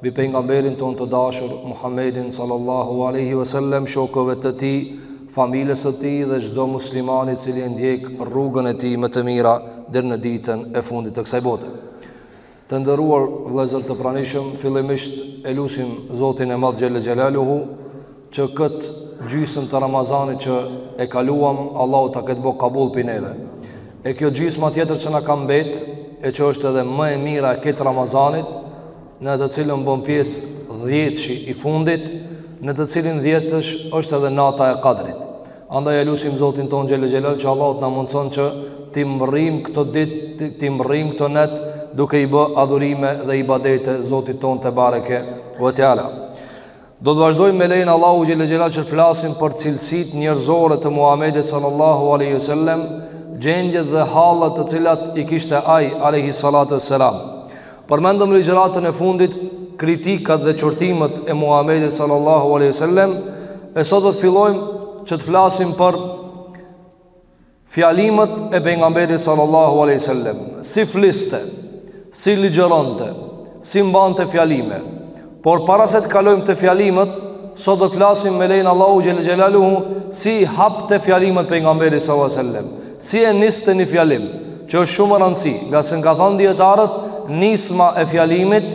Mbi pejgamberin tonë të dashur Muhammedin sallallahu alaihi wasallam, shokëve të tij, familjes së tij dhe çdo muslimani i cili e ndjek rrugën e tij më të mira deri në ditën e fundit të kësaj bote. Të nderuar vëllezër të pranishëm, fillimisht e lusim Zotin e Madh xhel xelaluhu që këtë gjysëm të Ramazanit që e kaluam, Allahu ta ketë bo kabul për neve. E kjo gjysma tjetër që na ka mbet, e që është edhe më e mira e këtë Ramazanit, në të cilën bën pjesë dhjetëshi i fundit, në të cilin dhjetësh është edhe nata e kadrit. Andaj e lusim Zotin tonë xhele xhelal, që Allahu të na mundëson që t'i mrrim këto ditë, t'i mrrim këto net, duke i bë adhurime dhe ibadete Zotit tonë tebareke ve teala. Do të vazhdojmë me lejen e Allahut xhele xhela që të flasim për cilësitë njerëzore të Muhammedit sallallahu aleyhi sallem, gjendjet dhe hallet të cilat i kishte ai aleyhi salatu sallam. Përmendëm ligjëratën e fundit kritikat dhe qortimet e Muhammedit sallallahu aleyhi sallem, e sot do të fillojmë që të flasim për Fjalimet e pejgamberit sallallahu alaihi wasallam, si fliste, si ligjëronte, si mbante fjalime. Por para se të kalojmë te fjalimet, sot do të flasim me lejen e Allahut xhel xelaluhu si i hapte fjalimet pejgamberi sallallahu alaihi wasallam, si e niste një fjalim, që është shumë me rëndësi, ngase kanë thënë dietarët, nisma e fjalimit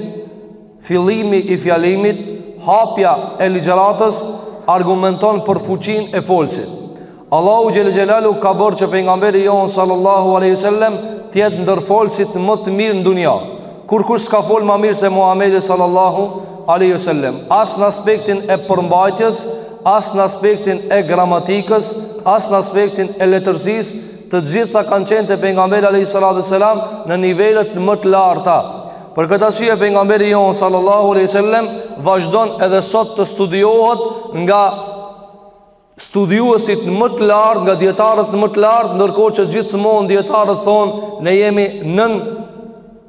Fillimi i fjalimit, hapja e ligjëratës argumenton për fuqinë e folësit. Allahu xhel xhelalu ka bërë që pejgamberi jonë sallallahu alaihi wasallam të jetë ndër folësit më të mirë në dunja. Kurkush s'ka fol më mirë se Muhamedi sallallahu alaihi wasallam, as në aspektin e përmbajtjes, as në aspektin e gramatikës, as në aspektin e letërsisë, të gjitha kanë qenë te pejgamberi alaihi salatu wasalam në nivelet më të larta. Për këtë arsye pejgamberi jonë sallallahu alaihi wasallam vazhdon edhe sot të studiohet nga studiuesit më të lartë, nga dietarët më të lartë, ndërkohë që gjithmonë dietarët thonë ne jemi nën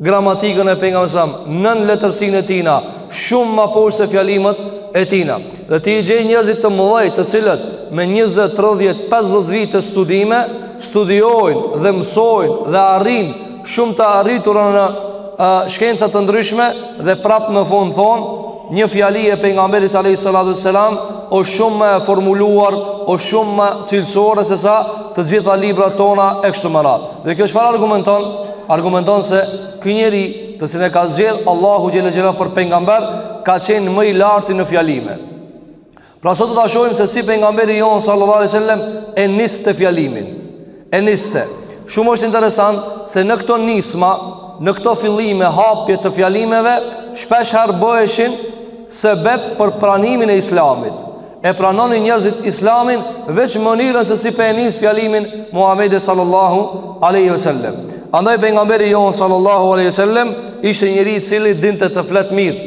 gramatikën e pejgamberit sa nën letërsinë e tina, shumë më poshtë se fjalimet e tina. Dhe ti i gjej njerëzit e mëdhenj, të cilët me 20, 30, 50 vite studime studiojnë dhe mësojnë dhe arrijnë shumë të arritura në shkenca të ndryshme dhe prapë në fund thonë një fjali e pejgamberit alejhi salatu selam osht shumë më e formuluar osht shumë më cilësore sesa të gjitha librat tona e kështu me radhë dhe kjo çfarë argumenton argumenton se ky njeri të cilin e ka zgjedh Allahu xhele xhela për pejgamber ka qenë më i larti në fjalime Pra sot do ta shohim se si pejgamberi jonë sallallahu alaihi wasallam e niste fjalimin. E niste. Shumë është interesant se në këto nisma, në këto fillime hapje të fjalimeve, shpesh herë bëheshin sebeb për pranimin e Islamit. E pranonin njerëzit Islamin veç mënyrën se si pe nis fjalimin Muhamedi sallallahu alaihi wasallam. Andaj pejgamberi jonë sallallahu alaihi wasallam ishte njeri i cili dinte të flet mirë.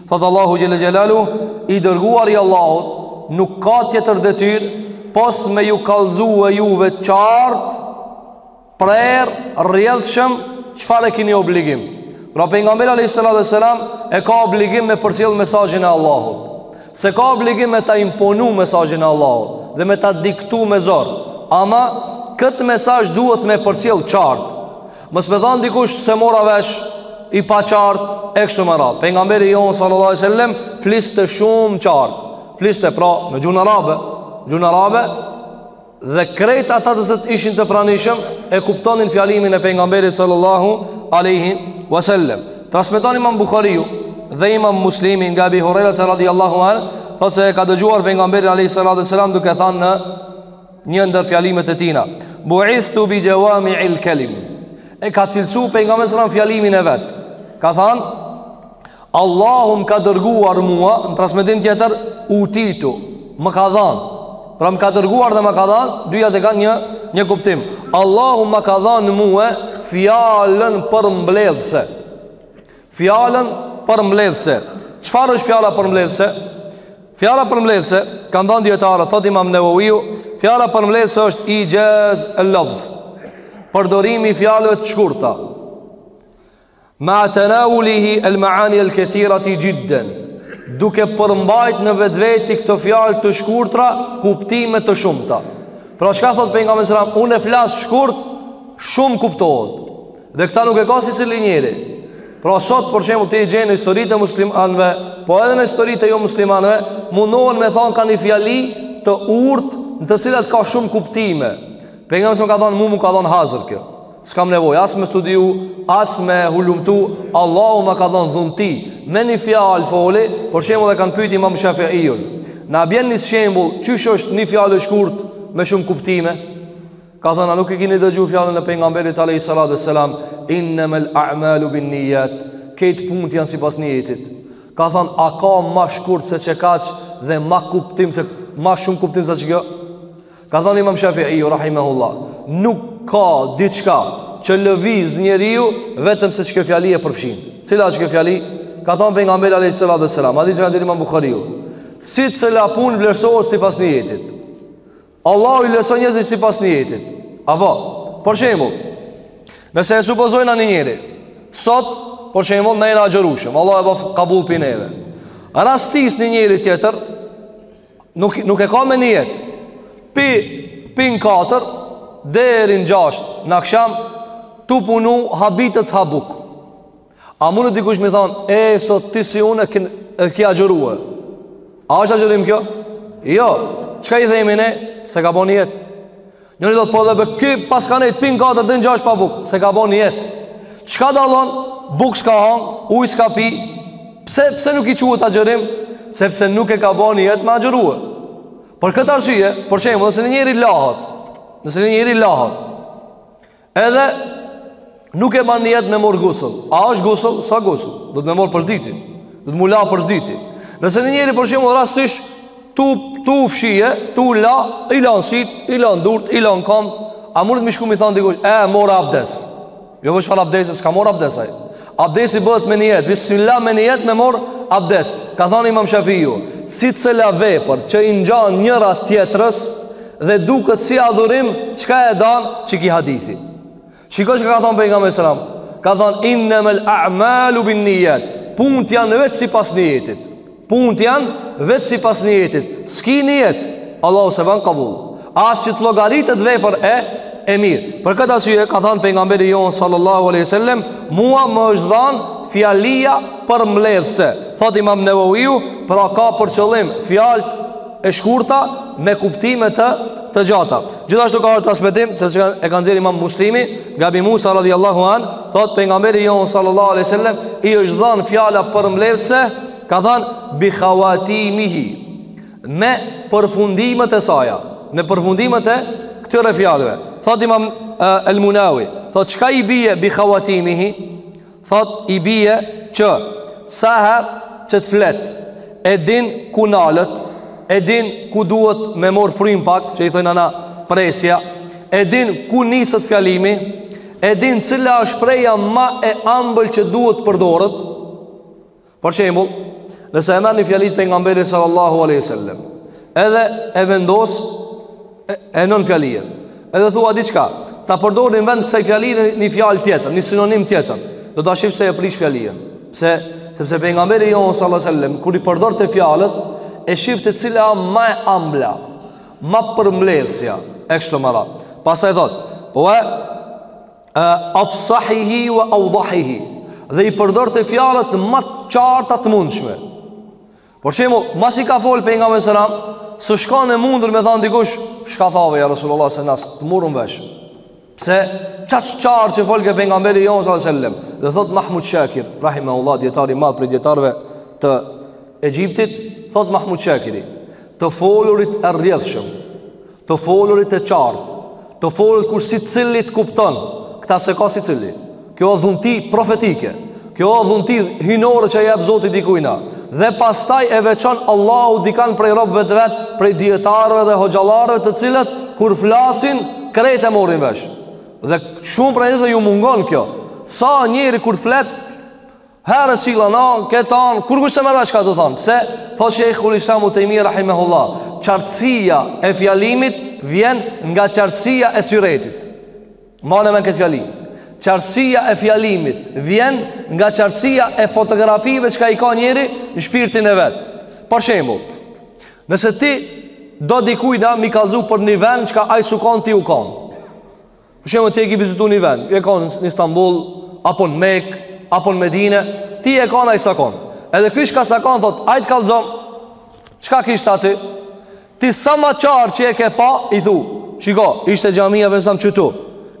Thotë Allahu Xhelle Xhelaluhu, i dërguari i Allahut, nuk ka tjetër detyrë, pos me ju kallzue juve qartë, prerë, rrjedhshëm, çfarë e kini obligim. Pra pejgamberi alejhi salatu wasallam e ka obligim me përcjellë mesazhin e Allahut. S'e ka obligim me ta imponu mesazhin e Allahut dhe me ta diktu me zor. Ama, këtë mesazh duhet me përcjellë qartë. Mos me thanë dikush s'e mora vesh i paqartë e kështu me radhë. Pejgamberi jonë sallallahu sallam, fliste shumë qartë. Fliste pra në gjuhën arabe, gjuhën arabe, dhe krejt ata të cilët ishin të pranishëm, e kuptonin fjalimin e pejgamberit sallallahu aleyhi wasallam. Transmeton imam Buhariu dhe imam Muslimi nga Ebi Hurejrete radiallahu anh, thotë se e ka dëgjuar pejgamberin aleyhi salatu wasallam duke thanë në Një ndër fjalimet e tina Buithtu bi xhewami il kelim E ka cilësu pejgamberi sallam fjalimin e vet Ka thanë Allahu m'ka dërguar mua Në transmetim tjetër Utitu Më ka dhanë Pra më ka dërguar dhe më ka dhanë Dyjat e kanë një, një kuptim Allahu më ka dhanë mua Fjalën përmbledhëse fjalën përmbledhëse. Çfarë është fjala përmbledhëse? Fjala përmbledhëse, kanë thënë dijetarët, thotë Imam Neweviu, fjala përmbledhëse është ixhaz al-lafdh. Përdorimi i fjalëve të shkurta. Ma tanawulihi al-ma'ani al-kathirati xhiddan. Duke përmbajt në vetvete këto fjalë të shkurtra, kuptime të shumta. Pra çka thotë pejgamberi sallallahu alajhi wasallam, unë e flas shkurt, shumë kuptohet. Dhe këta nuk e ka secili njeri Pra sot për shembull ti gjen në historitë e muslimanëve Po edhe në historitë e jomuslimanëve Mundohen me thonë ka një fjali të urtë Në të cilat ka shumë kuptime Pejgamberi sallam ka thonë mu m'u ka dhonë hazër kjo S'kam nevojë as me studiu As me hulumtu Allahu më ka dhonë dhunti Me një fjalë foli Për shembull e kanë pyt imam Shafiun Na bjen një shembul Qysh është një fjalë shkurt Me shumë kuptime Ka thënë, a nuk e kini dëgju fjalën e pejgamberit alejhi salatu ve selam Innemel a'malu bin nijet Krejt punët janë sipas nijetit Ka thënë, a ka ma shkurt se qekaq Dhe ma kuptim se Ma shumë kuptim se qekjo Ka thënë imam Shafiiu, rahimehullah Nuk ka diçka Që lëviz njeriu Vetëm se qekjo fjali e përfshin Cila qekjo fjali Ka thënë pejgamberi alejhi salatu ve selam Hadith që e ka nxjerr imam Buhariu Secila punë vlerësohet sipas nijetit Allahu i vlerëson njerëzit sipas nijetit. Apo, për shembull, nëse e supozojmë na një njeri, sot për shembull ne na agjërushëm, Allahu e bëf kabul pi neve. Rastis një njeri tjetër nuk nuk e ka me nijet. Pi pi në 4 deri në 6 në aksham tu punu habitet s'ha bukë. A mundet dikush me i thon, "E sot ti si unë e ke agjëruar?" A është agjërim kjo? Jo. Çka i themi ne? S'e ka bë nijet. Njëri do thotë po edhe ky paska nejt pi në katër deri në gjashtë pa bukë S'e ka bë nijet Çka dallon bukë s'ka hangër Ujë s'ka pi pse, pse nuk i quhet agjërim Sepse nuk e ka bë nijet me agjërue Për këtë arsye Për shembull nëse njeri lahet Nëse një njeri lahet Edhe nuk e ban nijet me mor gusull. A është gusull? S'a gusull. Duhet me mor për s'dyti. Duhet m'u la për s'dyti. Nëse një njeri për shembull rastësisht, tu, tu fshi e tu la, i lan sytë, i lan durt, i lan kambt, a mundet me i shku me i thanë dikush, e, mora abdes. Jo be çfarë abdes, s'ka mor abdes ai. Abdesi bëhet me nijet, bismillah me nijet me mor abdes. Ka thënë Imam Shafiu, secila vepër që i ngjan njëra tjetrës dhe duket si adhurim, çka e dan qiky hadithi. Shiko çka ka thënë pejgamberi sallallahu alajhi wasallam. Ka thënë innamal a'malu binnijat. Punët janë veç sipas nijetit. Punët janë veç sipas nijetit S'ki nijet Allahu s'e ban kabul As që të llogaritet vepër e E mirë Për këtë arsye ka thanë pejgamberi jonë Sallallahu alejhi wasallem Mua më është dhanë fjalia përmbledhëse Thotë imam Neveviu Pra ka për qëllim fjalët e shkurta me kuptime të të gjata. Gjithashtu ka ardhur transmetim siç e ka nxjerrë Imam Muslimi, nga Abi Musa radhiyallahu anh, thotë pejgamberi jonë sallallahu alaihi wasallam i është dhënë fjala përmbledhëse, ka thënë bi khawatimihi me përfundimet e saja, me përfundimet e këtyre fjalëve. Thotë Imam El Munawi, thotë çka i bie bi khawatimihi? Thotë i bie që sa herë që të flet e din ku nalet e din ku duhet me mor frymë pak që i thojna na presja e din ku niset fjalimi e din cila është shprehja ma e ambël që duhet të përdoret Për shembull, nëse e merrni një fjali t'pejgamberit sallallahu alaihi wasallam, edhe e vendos e, e ndan fjalinë. Edhe thua diçka, ta përdori në vend kësaj fjale një fjalë tjetër, një sinonim tjetër. Do ta shihsh se e prish fjalinë. Pse? Sepse pejgamberi jonë sallallahu alaihi wasallam kur i përdorte fjalët, e shifte cila ma e ambla, ma përmbledhësja e kështu me radhë. Pastaj thot, "Wa Afsahihi wa awdahihi dhe i përdorte fjalët ma të qarta të mundshme. Për shembull, masi ka fol pejgamberi sallallahu alaihi wasallam, s'u kon e mundur me thanë dikush, shka the ja Rasulullah se na s'të morëm vesh. Pse, qas qartë që folke pejgamberi jonë sallallahu alaihi wasallam. dhe thot Mahmud Shakir, rahimahullah, dijetar i madh prej dijetarëve të Egjiptit, thot Mahmud Shakiri, të folurit e rrjedhshëm, Të folurit e qartë, të folurit kur secili të kupton, këta s'e ka secili. Kjo o dhunti profetike, kjo o dhunti hyjnore që e jep Zoti dikujna, dhe pastaj e veçon Allahu dikan prej robëve të vet, prej dijetarëve dhe hoxhallarëve të cilët, kur flasin, krejt e marrin vesh. Dhe shumë prej tyre ju mungon kjo. Sa njeri kur flet, Herë e sill n'anë anë, n'këtë anë, kurkush s'e merr çka t'u thonë, pse, thot shejhul islam Ibn Tejmije, rahimahullah, qartësia e fjalimit vjen nga qartësia e syretit. Mane men këtë fjali. Qartësia e fjalimit vjen nga qartësia e fotografive çka i ka njeri në shpirtin e vet. Për shembull, nëse ti do dikujna m'i kallzu për një vend çka ai s'u kon ti u kon. Për shembull ti e ke vizitu një vend, je kan në Istanbul apo në Mekë apo në Medinë, ti je kan ai s'a kon. Edhe ky shka s'a kon thot, ai të kallzon. Çka kishte aty? Ti sa ma qartë që e ke pa, i thu. Shiko, ishte xhamia pe zam çtu.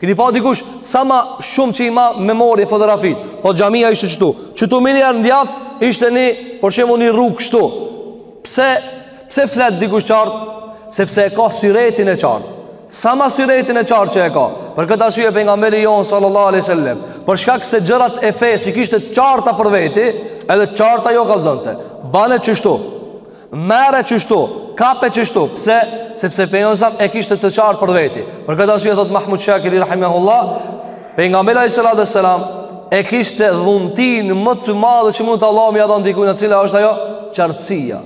Keni pa dikush sa ma shumë që i ma n'memorie fotografi. Thot xhamia ishte çtu. Çtu me hi n'djath, ishte një për shembull një rrugë kështu. Pse pse flet dikush qartë? Sepse e ka syretin e qartë. Sa ma syretin e qartë që e ka. Për këtë arsye pejgamberi jon sallallahu alaihi wasallam, për shkak se gjërat e fesë i kishte të qarta për veti, edhe të qarta jau kallzonte. Bane çështu. Merre çështu, kape çështu. Pse? Sepse pejgamberi sallallahu alaihi wasallam e kishte të qartë për veti. Për këtë arsye thot Mahmud Shakir rahimahullah, pejgamberi sallallahu alaihi wasallam e kishte dhuntinë më të madhe që mundet Allahu me ia dhan dikujt, a cila është ajo? Qartësia.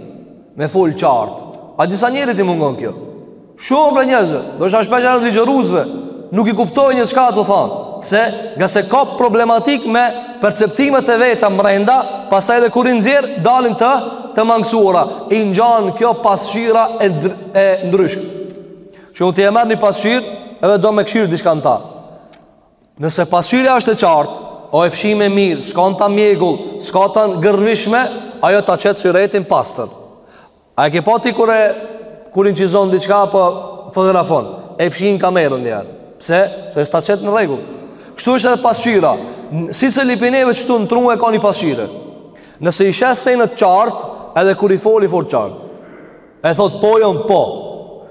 Me fol qartë. A disa njeri i mungon kjo. Shumë prej njerëzve, do shpeshherë ligjëruesve, nuk i kuptoj çka të thonë. Pse? Ngase ka problematik me perceptimet e veta mrenda, pastaj edhe kur i nxjerr, dalin të, të mangësura. I ngjan kjo pasqyra e, dr, e ndryshkur. Që ti e merr një pasqyrë, edhe do me kqyrë diçka në ta. Nëse pasqyra është e qartë, o e fshime mirë, s'ka në ta mjegullë, s'ka n'ta gërvishme, ajo ta qet suretin pastër. A e ke pa ti kur e, kur incizon diçka apo fotografon? E fshin kamerën një herë. Pse? Se s'ta qet në rregull. Kështu është edhe pasqyra. Secili pi neve këtu në tru e ka një pasqyrë. Nëse i sheh senet qartë, edhe kur i fol i fol qartë. E thot po, jan po.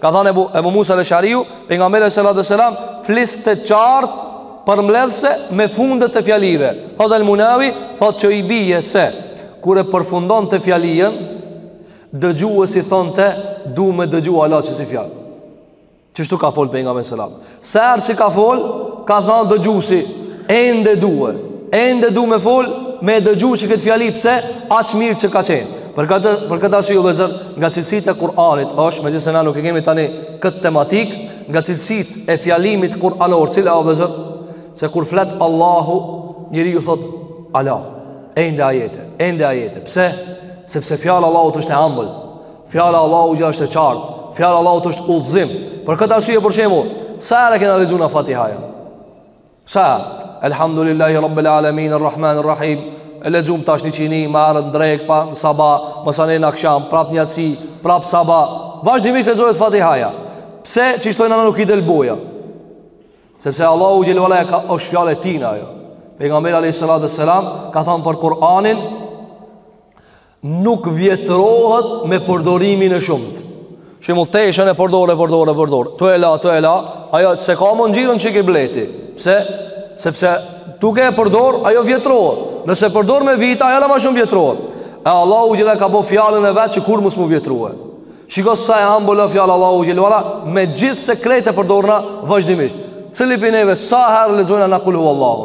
Ka thënë Ebu, Ebu Musa el Eshariu Pejgamberi alejhi salatu ue selam Fliste qartë përmbledhëse Me fundet e fjalive Thot el Munavi Thot që i bije se Kur e përfundonte fjalinë Dëgjuesi thonte Du me dëgju hala çësi fjal Qështu ka folë Pejgamberi alejhi selam Sa herë që ka fol, ka thënë dëgjuesi, ende du, ende du me fol, me dëgju që këtë fjali pse, aq mirë që ka qenë. Për këtë për këtë arsye vëllezër, nga cilësitë e Kur'anit është, megjithëse na nuk e kemi tani këtë tematik, nga cilësitë e fjalimit kur'anor, cila o vëllezër, se kur flet Allahu, njeriu thot hala, ende ajete, ende ajete. Pse? Sepse fjala e Allahut është e ëmbël. Fjala e Allahut gjithashtu është e qartë. Fjala e Allahut është udhëzim. Për këtë arsye për shembull, sa herë kena lexu na Fatihanë? Sa? Elhamdulillahi Rabbil Alamin Arrahmanir Rahim. E lexum tash n'iqindi, më herët n'drekë pa sabah, masanej në aksham, prap n'jaci, prap sabah. Vazhdimisht lexohet Fatihaja. Pse qysh thojnë na nuk i del boja? Sepse Allahu xhele ue ala ka është fjala e tina ajo. Pejgamberi alayhi salatu selam ka thënë për Kur'anin nuk vjetrohet me përdorimin e shumtë. Shembull teshën e përdor e përdor e përdor. Tu e la, tu e la, ajo s'e ka më ngjyrën si e ke ble ti. Pse? Sepse duke e përdor ajo vjetrohet. Nëse përdor me vita, ajo hala ma shumë vjetrohet. E Allahu xhele e ka bo fjalën e vet që kurrë mos m'u vjetru. Shiko sa e ambël fjala e Allahut xhele ue ala megjithëse krejt e përdorim vazhdimisht. Secili pi neve sa herë lexojna na kul huve Allahu.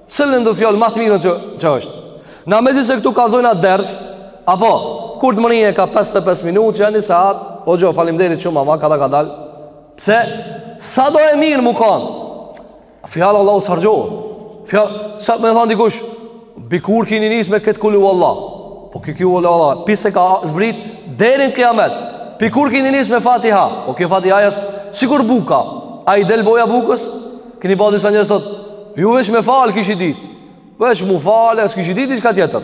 Cilëndo fjalë më të mirën që që është. Na mezi se këtu kallzojna ders, apo kur të mbërrin ka 55 minutë, që një saat, o jo, faleminderit shumë ama kada ka dal. Pse? Sado e mirë me kanë. Fjala e Allahut jo. Fjalë s'thot dikush, pi kur kini nis me kët kul huvallah. Po kë kjo Allah, Allah. pi se ka zbrit deri në kiamet. Pi kur kini nis me Fatiha. Po kjo Fatiha asht sikur buka. A i del boja bukës, Keni pa disa njerëz thonë, ju veç mu falë kishi dit. Veç mu falë, s'kishi dit diçka tjetër.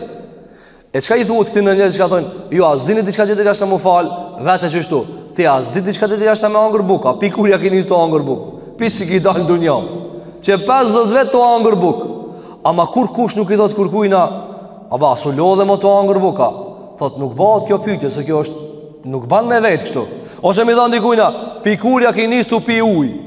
E çka i thuhet këtyne njerëz që thonë, ju s'dini diçka tjetër jashtë mu falë, vete qashtu. Ti s'di diçka tjetër jashtë me hangër bukë, pi kur ja ke nis tu hangër bukë. Pi si ki dal n'dunja. Qe 50 vjet tu hangër bukë. Ama kurkush nuk i thot kurkujna, a be s'u lodhe mo tu hangër bukë. Thot nuk bëhet kjo pyetje se kjo është nuk ban me vet kështu. Ose me i than dikujna, pi kur ja ke nis tu pi ujë.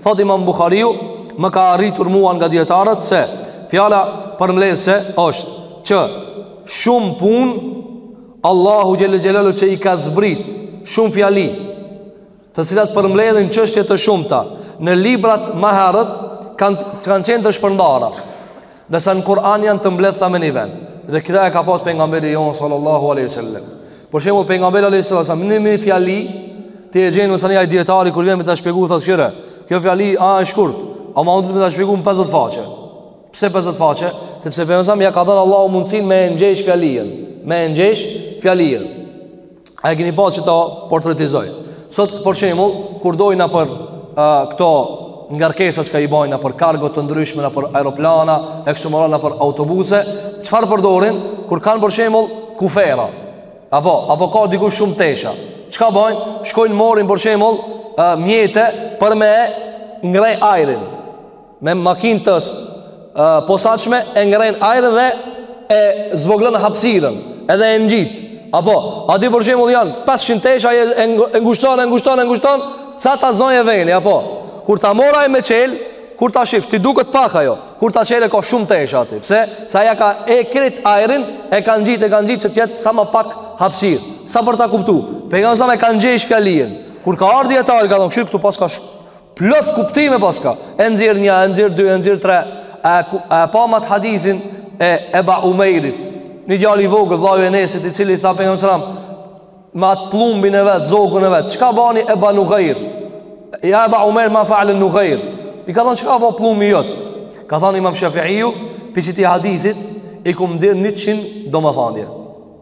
Thot imam Bukhariu, më ka arritur mua nga djetarët se fjala përmbledhëse është që shumë pun Allahu Xhel-le Xhelaluhu që i ka zbrit shumë fjali të cilat përmbledhin çështje të shumta në librat ma herët kanë, kanë qenë të shpërndara Ndërsa në Kur'an janë të mbledhta në një vend Dhe këtë e ka pas pejgamberi jonë Sallallahu aleyhi wa sallam Për shembull pejgamberi aleyhi sallam Në një fjali Ti e gjen masanej ai dijetari Kur vjen me ta shpjegu Thot kqyre Kjo fjali a e shkurt Ama unë di me ta shpjegu në 50 faqe Pse 50 faqe Sepse pejgamberit sallam ja ka dhënë Allahu mundësin me e ngjesh fjalinë Me e ngjesh fjalinë A e keni pa që ta portretizoj Sot për shembull Kur dojna për uh, këto ngarkesa çka i bajnë Për kargo të ndryshme nëpër aeroplana E kështu me ra nëpër autobusa Çfarë përdorin Kur kanë për shembull kufera Apo, apo ka dikush shumë tesha Çka bajnë Shkojnë morin për shembull uh, Mjete për me ngreh ajrin me makinë të posaçme e ngreh ajrin dhe e zvogëlon hapësirën, edhe e ngjesh. Apo, a di për shembull janë 500 tesha ai e ngushton, e ngushton, e ngushton, sa ta zojë veni, apo. Kur ta mor ai me çel, kur ta shif, ti duket pak ajo. Kur ta çelë ka shumë tesha aty. Pse? Se ja ka hek krejt ajrin, e ka ngjesh, e ka ngjesh që të jetë sa më pak hapësirë. Sa për ta kuptu. Pejgamberi sallam e ka ngjesh fjalinë. Kur ka ardh dijetari, ka thonë, "Kshir këtu paska Plot kuptime paska. E nxjerr një, e nxjerr dy, e nxjerr tre. A e pa mat hadithin e Ebu Umejrit. Një djalë i vogël, vllai i Enesit, i cili tha pejgamberi sallam, me atë pllumbin e vet, zogun e vet. Çka bani eba nughajr? Ja eba Umejr ma feale nughajr. I ka thonë çka po ban pllumbi jot? Ka thonë Imam Shafiu, pi qitij hadithit i kum nxirr 100 domethanie.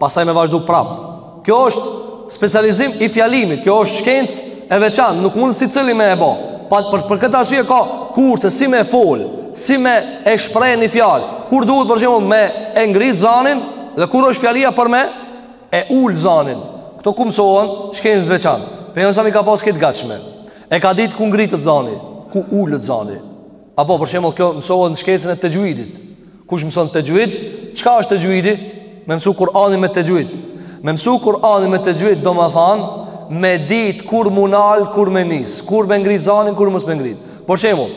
Pastaj me vazhdu prap Kjo është specializim i fjalimit Kjo është shkencë e veçantë Nuk mundë secili me e bo pa, për, për këtë arsye ka kurse si me fol Si me e shpreh një fjal Kur duhet për shembull me e ngrit zanin Dhe kur është fjalia për me e ul zanin Këto kanë mu mësohen shkencë e veçantë Pejgamberi jonë sallam e ka pas këtë gatshme E ka ditë ku ngritet zani Ku ulet zani Apo për shembull kjo mësohet në shkencën e tajwidit. Kush mëson tajwid, çka është tajwidi? Me mësu Kur'anin me tajwid. Me mësu Kur'anin me tajwid domethanë me dit kur m'u nal, kur me nis, kur me ngrit zanin, kur mos me ngrit. Për shembull,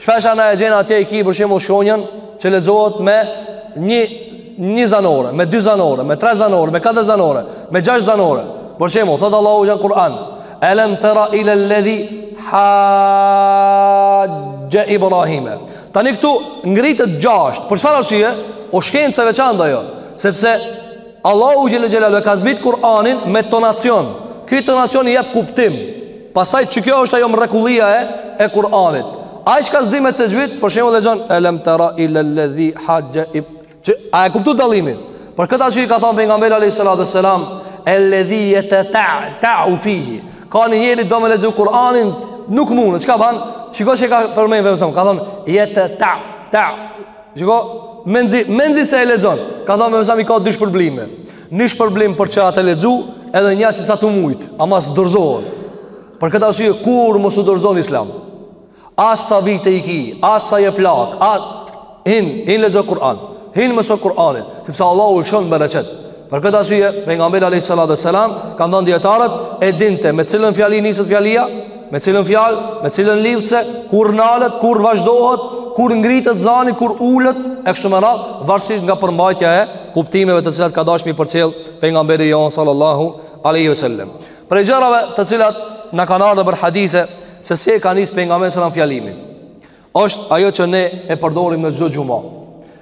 shpesh na e gjen atje i ki për shembull shkronjën që lexohet me një zanore, me dy zanore, me tre zanore, me katër zanore, me gjashtë zanore. Për shembull, thot Allahu në Kur'an, Alam tara ila alladhi hajja Ibrahim. Tani këtu ngritet gjashtë. Për çfarë arsye? O shkencë e veçantë ajo, sepse Allahu xhel-le xhelaluhu e ka zbrit Kur'anin me tonacion. Ky tonacion i jep kuptim. Pastaj që kjo është ajo mrekullia e e Kur'anit. Ai çka s'di me texhvid, për shembull lexon alam tara ila alladhi hajja Që a e kuptu dallimin? Për këtë arsye ka thënë pejgamberi alayhi salatu wasalam, "Alladhi yatata'u fihi." Ka një njeri do me lexu Kur'anin, nuk mun, çka ban? Shiko qe ka përmend pejgamberi a.s., ka thënë, "Yata ta ta." Shiko, menzi, menzi se e lexon. Ka thënë pejgamberi a.s. i ka dy shpërblime. Një shpërblim për që asht tu lexu, edhe një që s'asht tu mujt, ama s'dorzohet. Për këtë arsye kurr mos u dorzo n'Islam. As sa vite i ki, as sa je plak, as hin, hin lexo Kur'an. Hin mëso Kur'anin, sepse Allahu ta lëshon bereqet. Për këtë arsye, pejgamberi alayhi salatu wasalam kanë thënë dijetarët e dinte me cilën fjali niset fjalia, me cilën fjalë, me cilën lidhse, kur nalet, kur vazhdohet, kur ngritet zani, kur ulet e kështu me radhë, varësisht nga përmbajtja e kuptimeve të cilat ka dasht me i përcjellë pejgamberi jon sallallahu alaihi wasallam. Prej gjërave të cilat na kanë ardh për hadithe Se si e ka nisë pejgamberi a.s. fjalimin është ajo që ne e përdorim në çdo xhuma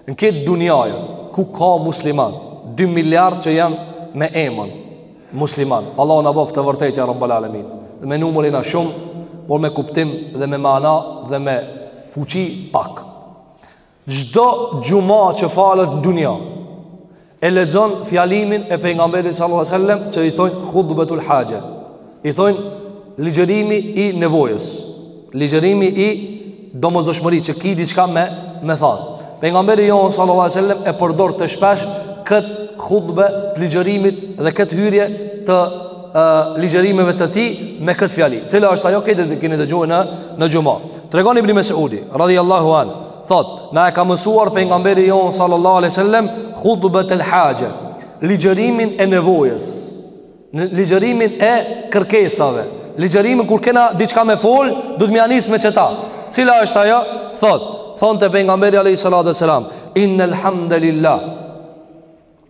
Në këtë dunjajë Ku ka musliman 2 miliard që janë me emën Musliman Allahu na bëftë të vërtetë ja Rabbal Alemin Me numër jena shumë Por me kuptim dhe me mana Dhe me fuqi pak Çdo xhuma që falet në dunja e lexon fjalimin e pejgamberit sallallahu alajhi wasallam që i thojnë khutbatul haja. I thojnë ligjërimi i nevojës. Ligjërimi i domosdoshmëri që ki diçka me me thanë. Pejgamberi jon sallallahu alajhi wasallam e përdorte shpesh kët khutbe të ligjërimit dhe kët hyrje të e, ligjërimeve të tij me kët fjali. Cila është ajo qe keni dëgju në në xhuma. Tregon Ibn Mesudi, radhiyallahu an, thot, na e ka mësuar pejgamberi jon sallallahu alaihi wasallam khutbat al-haja, ligjërimin e nevojës, ligjërimin e kërkesave, ligjërimin kur kena diçka me fol, duhet me ia nis me çeta. Cila është ajo? Thot, thonte pejgamberi alayhi salatu wasalam, innal hamdalillah.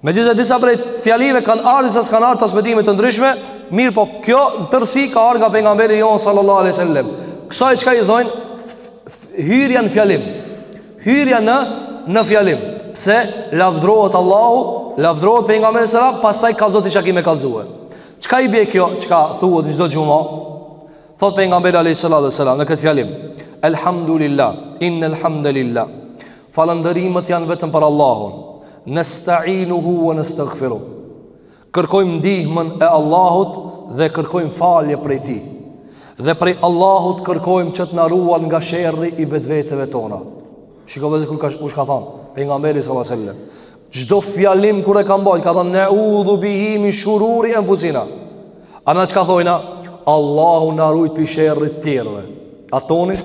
Megjithëse disa prej fjalive kanë ardhë Disa s'kanë ardhë transmetime të ndryshme Mirëpo kjo në tërsi ka ardhë nga pejgamberi jonë sallallahu aleyhi sallam Kësaj çka i thojnë Hyrja në fjalim Hyrja në, në fjalim Pse lavdrohet Allahu Lavdrohet pejgamberi sallam Pastaj kallzo ti çka ki me kallzue Çka i bie kjo çka thuhet në çdo xhuma Thot pejgamberi aleyhi salatu wassalam Në këtë fjalim Elhamdulillah Inne elhamdulillah Falëndërimët janë vetëm për Allahun. Nesta'inuhu wa nastaghfiru. Kërkojmë ndihmën e Allahut dhe kërkojmë falje prej Tij. Dhe prej Allahut kërkojmë që të na ruan nga sherri i vetveteve tona. Shiko vëllezër kush ka thanë pejgamberi sallallahu alajhi wasallam. Çdo fjalim kur e ka mbajt ka thënë na'udhu bihi min shururi anfusina. A na çka thojna? Allahu na rujt pi sherrit të tjerëve. A tonit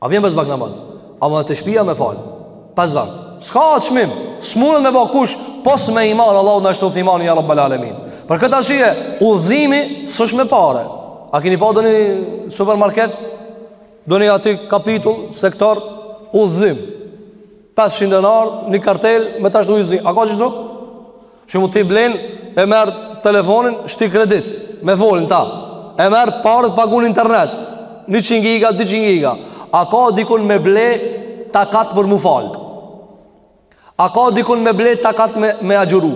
A vjen 5 vakt namaz? A vjen te shpia me fal? 5 vakt. S'ka çmim. S'munet me ba kush pos me iman Allahu na shtoft imanin ya rabbal alamin. Për këtë arsye, udhëzimi s'është me pare. A keni pa doni supermarket? Doni aty kapitull, sektor, udhëzim. 500 denar, një kartelë me ta shtu udhëzim. A ka çdo? Që mu ti blen e merë telefonin shti kredit Me folin ta E merë parët pagun internet 100 giga, 200 giga A ka dikun me ble takat për mu fal A ka dikun me ble takat me, me agjuru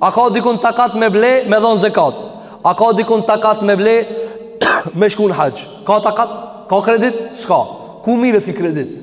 A ka dikun takat me ble me dhon zekat A ka dikun takat me ble me shkun haq Ka takat, ka kredit, s'ka Ku mirët ki kredit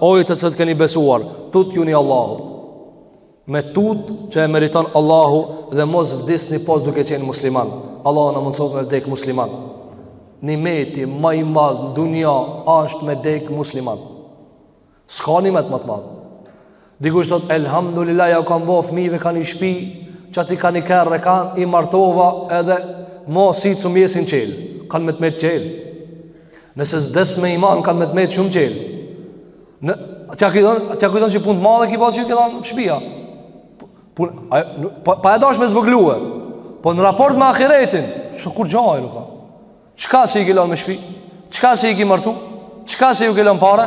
O ju të cilët keni besuar Tutjuni Allahut Me tut që e meriton Allahu Dhe mos vdisni pos duke qenë musliman Allahu na mundësoftë me vdek musliman Nimeti ma i madh në dunja Ashtë me vdek musliman S'ka nimet ma të madh Dikush thot elhamdulillah jau kam ba fmive ka ni shpi, çati ka ni kerr kanë i martova edhe mo sytë s'um mesin çel. Kan me të met çel. Nëse s'des me iman kanë me të met shumë çel Në, ti kujton, ti kujton që punë të madhe ki ba që i ke lan shpia pun, a, pa, pa e dasht me zvoglue Po në raport me ahiretin S'osht kurgja aj nuk ka Çka se i ke lon me shpi Çka se i ki martu Çka se ju ke lon pare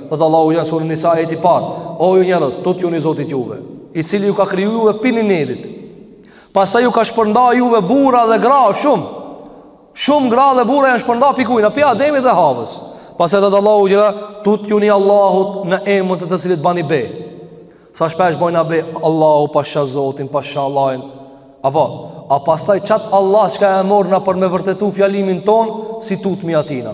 Thot Allahu xhel sure Nisa ajeti i parë O ju njerës, tutjuni Zotit juve I cili ju ka kriju juve pi ni njerit Pastaj ju ka shpërnda juve burra dhe gra shumë Shumë gra dhe burra janë shpërnda pi kujna Pi Ademit dhe Havës Pastaj thot Allahu xhel Tutjuni Allahut në emën të të cilit bani be Sa shpesh bojna be Allahu pasha Zotin, pasha Allahin Apo, a pastaj qatë Allah çka e morrna për me vërtetu fjalimin ton S'i tutmi atina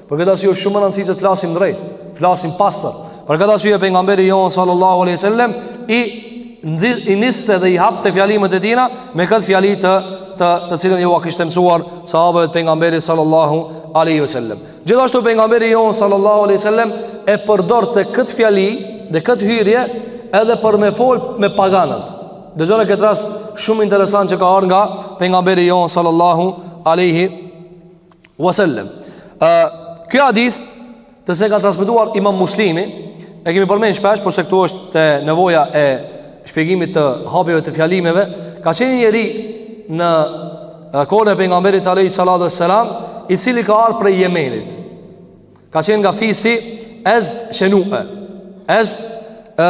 Për këtë arsye është shumë me rëndësi që të flasim drejt, flasim pastër. Për këtë arsye pejgamberi jon sallallahu alaihi wasallam i i niste dhe i hapte fjalimet e tina me këtë fjali të të të cilën jua kishte mësuar sahabëve të pejgamberit sallallahu alaihi wasallam. Gjithashtu pejgamberi jon sallallahu alaihi wasallam e përdorte këtë fjali dhe këtë hyrje edhe për me fol me paganët. Dëgjoni këtë rast shumë interesant që ka ardhur nga pejgamberi jon sallallahu alaihi Wasallam. Ë, ky hadith të cilin e ka transmetuar Imam Muslimi, e kemi përmendur shpesh, por se këtu është nevoja e shpjegimit të hapjeve të fjalimeve, ka qenë njeri në kohën e pejgamberit alayhi salatu wassalam, i cili ka ardhur prej Jemenit. Ka qenë nga fisi Ezd Shenue. Ezd ë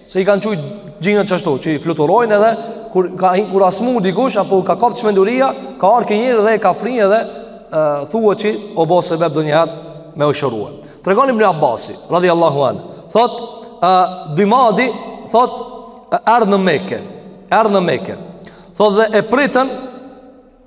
Se i kanë qujtë xhinët qashtu, që i fluturojnë edhe kur ka kur asmu dikush apo ka kapë çmenduria, ka ardhur ky njeri dhe e ka fry edhe thua që o bo sebeb donjëherë me u shërua. Tregon Ibn Abbasi, radhiyallahu anhu, thot Dimadi thot erdh në Mekë, erdh në Mekë. Thot dhe e pritën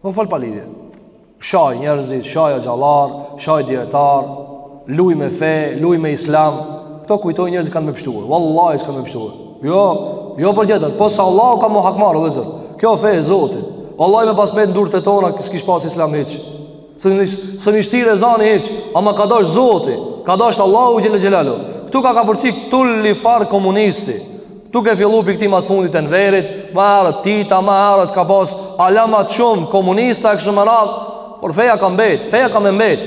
Po fol pa lidhje. Shaj njerëzit, shaj hoxhallarë, shaj dijetarë, luj me fe, luj me islam. Kto kujtojnë njerëzit kanë me pështuar. Wallahi s'kanë me pështuar. Jo, jo për gjë, po sa Allahu ka m'u hakmarr edhe zot. Kjo fe e Zotit. Wallahi me pas met n'durt tona s'kish pas islam hiç. S'iu nishte zani hiç, ama ka dasht Zoti, ka dasht Allahu xhele xhelaluhu. Këtu ka kapërcy turlifarë komunisti, Duke fillu prej këtij ma të fundit, Enverit, ma herët Tita, ma herët ka pas alamat shumë, komunista e kështu me radhë, por feja ka mbet, feja ka me mbet.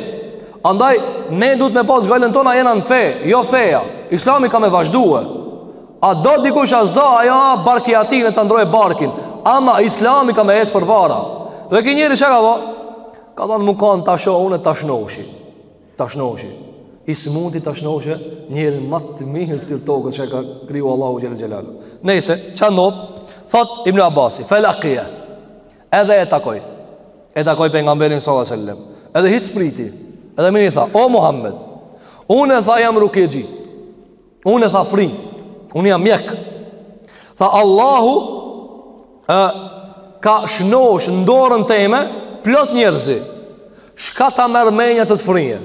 Andaj, ne duhet me pas gajlën tona jena në fe, jo feja, islami ka me vazhdue. A do dikush a s'do, a i lshon barki atij le ta ndrrojë barkin, ama islami ka me ecë përpara. Dhe ky njeri çka ka bo, ka thonë mu kanë t'asho, unë ta shnoshi. Ta shnoshi. I smuti ta shnoshi njerin më të mirë në fytyrë t'tokës që ka kriju Allahu xhele xhelaluhu. Nejse çka bon, thot Ibn Abbasi, falaqiya. Edhe e takoi. E takoi pejgamberin sallallahu alajhi wasallam. Edhe hiç s'priti. Edhe m'i tha, "O Muhammed, unë tha jam rukjexhi." Unë e tha fri Unë jam mjek Tha Allahu e, Ka shnosh në dorën teme Plot njerëzi Çka ta merr menja të të fryj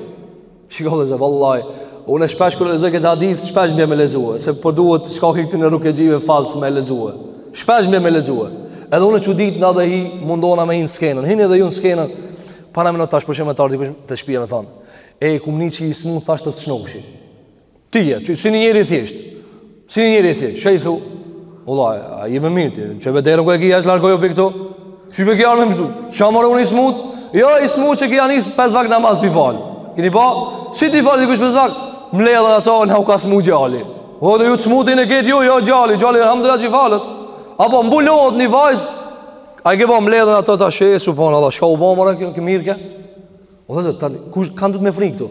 Shikoni se vallahi Unë shpesh kur e lexoj këtë hadith Shpesh m'bje me lexue Se po duhet shkaku këtyne rukjexhive falc me lexue Shpesh m'bje me lexue Edhe unë çuditna edhe mundona me hi në skenën Hini edhe ju në skenën Paramenoni tash për shembull me t'ardh dikush të shpia me thonë E kam ni që je smu thashë të të shnoshi Ti je, qe si një njeri i thjesht Si një njeri i thjesht, që i thu O vlla, a je mirë ti Qe derën ku e ki jashtë, largohu prej ktu Që i be kja në mështu Që a more unë i smut Jo, i smut që ka nis pes vakt namaz pi falë Kini pa, si ti falë dikush pes vakt Mledhën ato, na u ka smu djali O, dhe ju të smut jeni krejt ju, jo djali Djali, alhamdulillah që i falët Apo mbulohet një vajz A i ke pa mledhën ato të ashe, subhanë Allah Çka u ba more kjo, kjo mirë ke O, dhe zë, kush, kanë duhet me fry këtu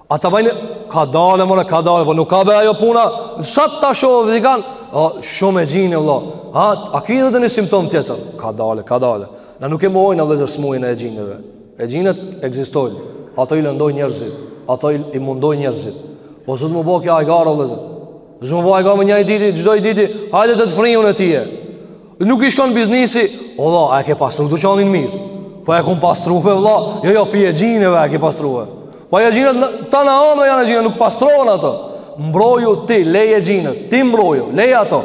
A ta bajnë, kadalë, more, kadalë, po nuk ka be ajo puna, sa të ta shohë fizikën, a, shumë exhinë, vlla, a, a ki dhe një simptom tjetër, kadalë, kadalë, na nuk e mohojmë, vëllezër, smujën e exhinëve, exhinët egzistojnë, ato i lëndojn njerëzit, ato i, i mundojn njerëzit, po s'duhet me u bo kjo hajgare, vëllezër, s'duhet me u bo kjo hajgare, më një i diti, çdo i diti, hajde të të frij un në tije, Nuk i shkon biznisi, o vlla, a e ke pastru dyqanin mirë. Po e kum pastru more vlla, jo jo, pi exhinëve a e ke pastru e. Po exhinët, tana anëve janë exhinët, nuk pastrohen ato. Mbroju ti, lej exhinët, ti mbroju, leje ato.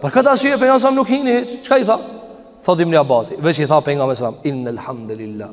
Për këtë arsye pejgamberi selam nuk hini hiç, çka i tha? Thot Ibni Abasi, veç i tha pejgamberi selam, innel hamde lillah.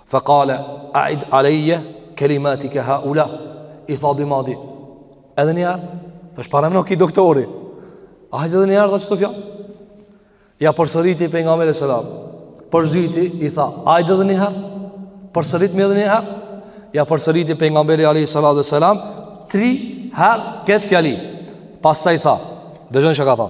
Fa kale, aid alejje, kelimatike haula, i tha Dimadi, edhe një herë, tash paramendo ki doktori, hajt edhe një herë tha çto fjalë, ja përsëriti pejgamberi alejhi selam, përsëriti, i tha, hajt edhe një herë, përsëritmi edhe një herë, ja përsëriti pejgamberi alejhi salatu ve selam, tri herë këtë fjali, pastaj tha, dëgjoni çka ka tha,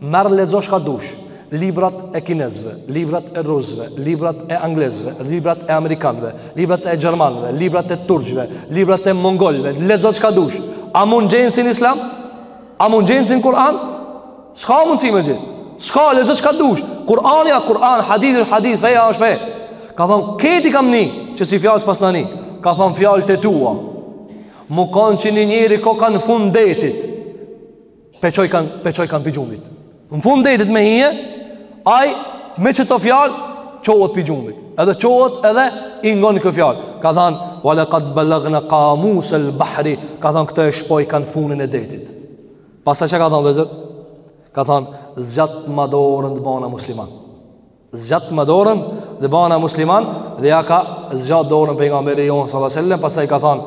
Merr lexo çka dush, librat e kinezëve, librat e rusëve, librat e anglezëve, librat e amerikanëve, librat e gjermanëve, librat e turqve, librat e mongolëve, lexo çka dush. A mund gjenë si në islam? A mund gjenë si në Kur'an? Ska mund si me gjenë. Ska, lexo çka dush. Kur'ani a Kur'an, hadithi a hadith, feja është fej. Ka thonë, këti kam ni, çësi fjalë s'pasna ni. Ka thonë, fjalët e tua. Mu kanë që një njeri ka kanë fund detit. Pe çojkan, pe çojkan pi gjumit. Në fund detit me hije, ai me çto fjalë çohet pi gjumit. Edhe çohet edhe i ngon kto fjalë. Ka than wa laqad balagna qamus al bahri, ka than këto e shpojkan fundin e detit. Pastaj çka ka than vllezër? Ka than zgjatma dorën të bona musliman. zgjatma dorën të bana musliman dhe ja ka zgjat dorën pejgamberi jon sallallahu alaihi wasallam pastaj ka thënë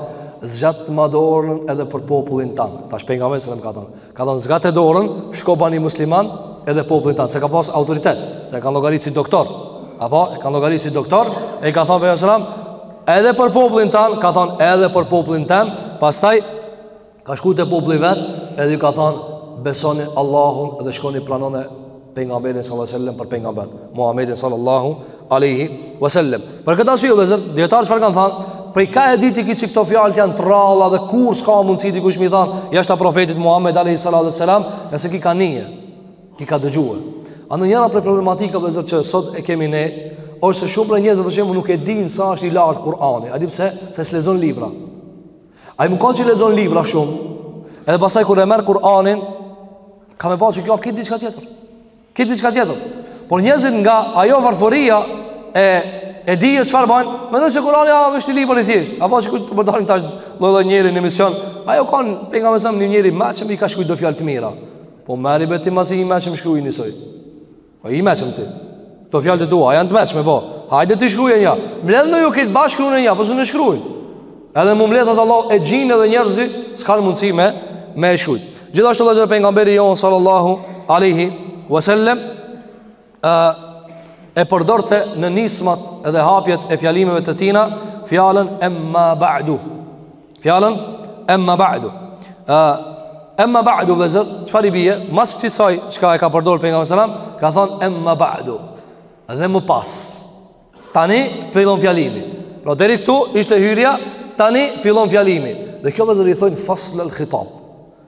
zgjatma dorën edhe për popullin tan tash pejgamberi sallallahu alaihi wasallam ka thënë ka thënë zgjate dorën shko bani musliman edhe popullin tan se ka pas autoritet se e kanë llogarit si doktor apo e kanë llogarit si doktor e ka thënë pejgamberi sallallahu alaihi wasallam edhe për popullin tan ka thënë edhe për popullin tem pastaj Ka shku te populli vet edhe ju ka thonë besoni Allahun dhe shkoni pranone pejgamberin sallallahu alaihi wasallam për pejgamber Muhammedin sallallahu alaihi wasallam. Për këtë arsye vëllezër, dijetarët çfarë kanë thënë? Prej ka e diti që këto fjalë janë t'rralla dhe kurrë s'ka mundësi dikush me thon, jashta profetit Muhammed alaihi sallallahu alaihi wasallam, nëse ki ka nije, ki ka dëgjuar. A njëra prej problematikave vëllezër që sot e kemi ne, ose shumë njerëz për shembull nuk e dinë sa është i lartë Kur'ani, a di pse, se s'lexon libra. Ai mu kanë që lexon libra shumë. Edhe pastaj kur e merr Kur'anin, ka me pa se kjo â krejt diçka tjetër. Krejt diçka tjetër. Por njerëzit nga ajo varfëria e e dijes çfarë bajn, mendojn se Kur'ani është ni libër i thjeshtë. Apo sikur të po dalin tash lloj-lloj njeri në emision, a jo kanë pejgamberi sa një njeri i mençëm i ka shkru do fjalë të mira. Po merri veten si i mençëm shkruj nisoj. Po i mençëm ti. Këto fjalë të tua janë të mençme, po. Hajde ti shkruje nja. Mbledhnu ju krejt bashkë, shkrune nja, po s'un e shkruni. Edhe mu mbledh, tha Allahu, xhin edhe njerëzit s'kan mundësi me e shkrujt. Gjithashtu vllezër pejgamberi jon sallallahu alaihi wasallam ë e përdorte në nismat edhe hapjet e fjalimeve të tina fjalën emma ba'du. Fjalën emma ba'du. Ë emma ba'du vllezër, çfarë i bie? Mas qisaj çka e ka përdor pejgamberi sallallahu alajhi wasallam, ka than emma ba'du. Dhe më pas. Tani fillon fjalimi. Pra deri këtu ishte hyrja, tani fillon fjalimi. Dhe kjo vllezër i thojnë fasl al-khitab.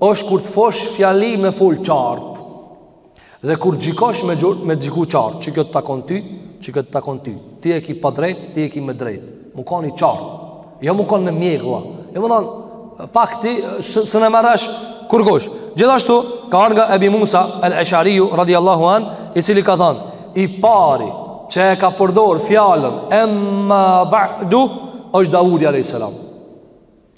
është kur të folsh fjali me fol qartë dhe kur gjikosh me gjur, me gjiku qartë, që kjo të takon ty, që kjo të takon ty. Ti e ki pa drejt, ti e ki me drejt. Mu kanë i qartë. Jo mu kanë me mjegulla. Jo me thonë pak ti, se ne merr vesh kurkush. Gjithashtu, ka ardh nga Ebi Musa, El Eshariu, radiallahu an, i cili ka thanë, i pari që e ka përdor fjalën, emma ba'du, është Dawudi a.s.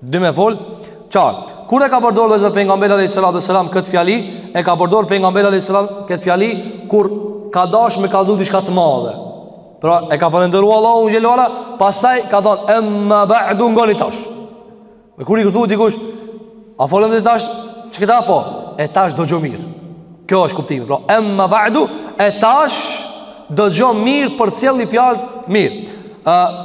Di me fol, qartë. Kur e ka përdorë vllezër pejgamberi a.s. këtë fjali, e ka përdorë pejgamberi a.s. këtë fjali, kur ka dash me kallzu diçka të madhe. Pra e ka falënderu Allahun xhelle ala, pastaj ka thonë, emma ba'du ngoni tash. Si kur i thu dikujt, a folën dhe tash, që këta po? E tash dëgjo mirë. Kjo është kuptimi. Pra emma ba'du, e tash dëgjo mirë përcillni fjalët mirë. Uh,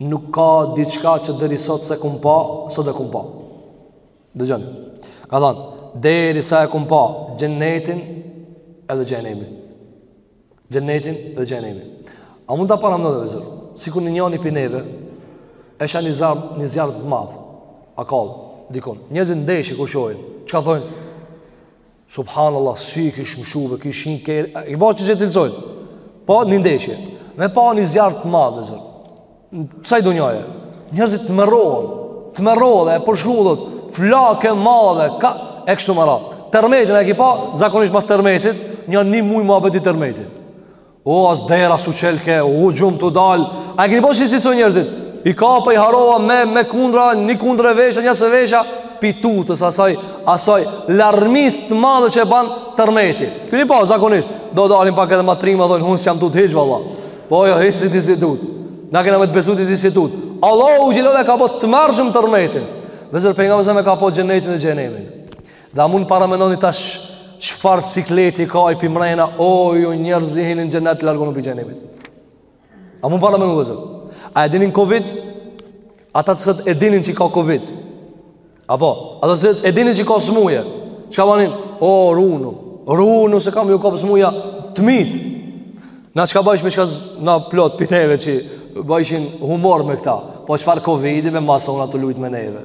Nuk ka diçka që deri sot s'e kum pa, sot e kum pa. Dëgjoni. Ka than, deri sa e kum pa xhenetin edhe xhehenemin. Xhenetin edhe xhehenemin. A mund ta paramendoni vllezër? Sikur një njani prej neve e sheh një zjarr, një zjarr të madh. A kall dikon? Njerëzit n'ndeshje kur shohin. Çka thojnë? Subhanallah, si i kish mshu, be kish hin ke. Ki pa si cilësojnë. Po në ndeshje. Me pa një zjarr të madh vllezër. Ksaj dunjaje. Njerëzit tmerrohen, tmerrohen e po u kallet, flakë madhe, ka e kështu me radhë. Termetin e ki pa zakonisht mas termetit, nja ni muj muhabeti i termetit. O as dera s'u çelke, u gjum tu dal. A e keni pa si çohen njerëzit? I kapa i harrova me me kundra, një kundre vesha, një s'e vesha pi tutës asaj, asaj larmis të madhe që e ban tërmeti. Keni pa zakonisht, do dalin pak edhe ma trima dhon hun s'jam tut hiç vallah. Po jo hiç ti s'je tut. Na kena me të besu ti s'je tut. Allahu xhelala ka bo të tmerrshëm tërmetin. Vllezër pejgamberi sa e ka pa xhenetin dhe xhehenemin. Dhe a mund paramendoni tash çfarë sikleti ka ai pi mrena o ju njerëz hini n'xhenet largonu pi xhehenemit. A mund paramendoni vllezër? A e dinin Covid? Ata tek s'e dinin që ka Covid. Apo, ata tek e dinin që ka smuje. Çka banin? O runu, runu se ka me ju kap smuja fmit. Na çka bajshim çka na plot pi neve që bajshim humor me këta. Po çfarë Covidi me masonat tu lujt me neve.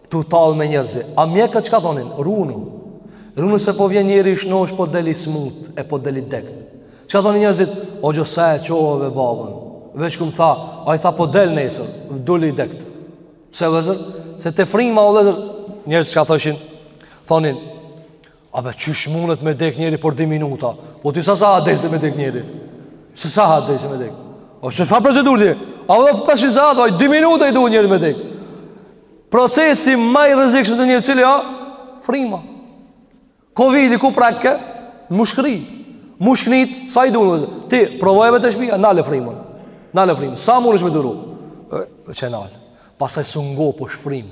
Tu tallë me njerëz A mjekët çka thonin? Runu Runu se po vjen njeri i shnosh po del i smut E po del i dekt Çka thonin njerëzit? O dje sa e çova babën Veç ku m'tha Ai tha po del nesër Dul i dekt Se vllezër Se te frima o vllezër Njerëzit çka thoshin Thonin A be qysh mundet me dek njeri për 2 minuta Po ti sa sahat deshe me dek njeri Se sa sahat deshe me dek O çfar procedur ti A do për 500 sahat 2 minuta i duhet njerit me dek Procesi ma i rrezikshëm te njeri cili a Frima Covid-i ku prekke Në mushkëri Mushkënit sa i duhet Ti provoje vet te shpia Nale frimën Nale frimën Sa mundesh me duru Qe nale Pasaj s'ngopesh frim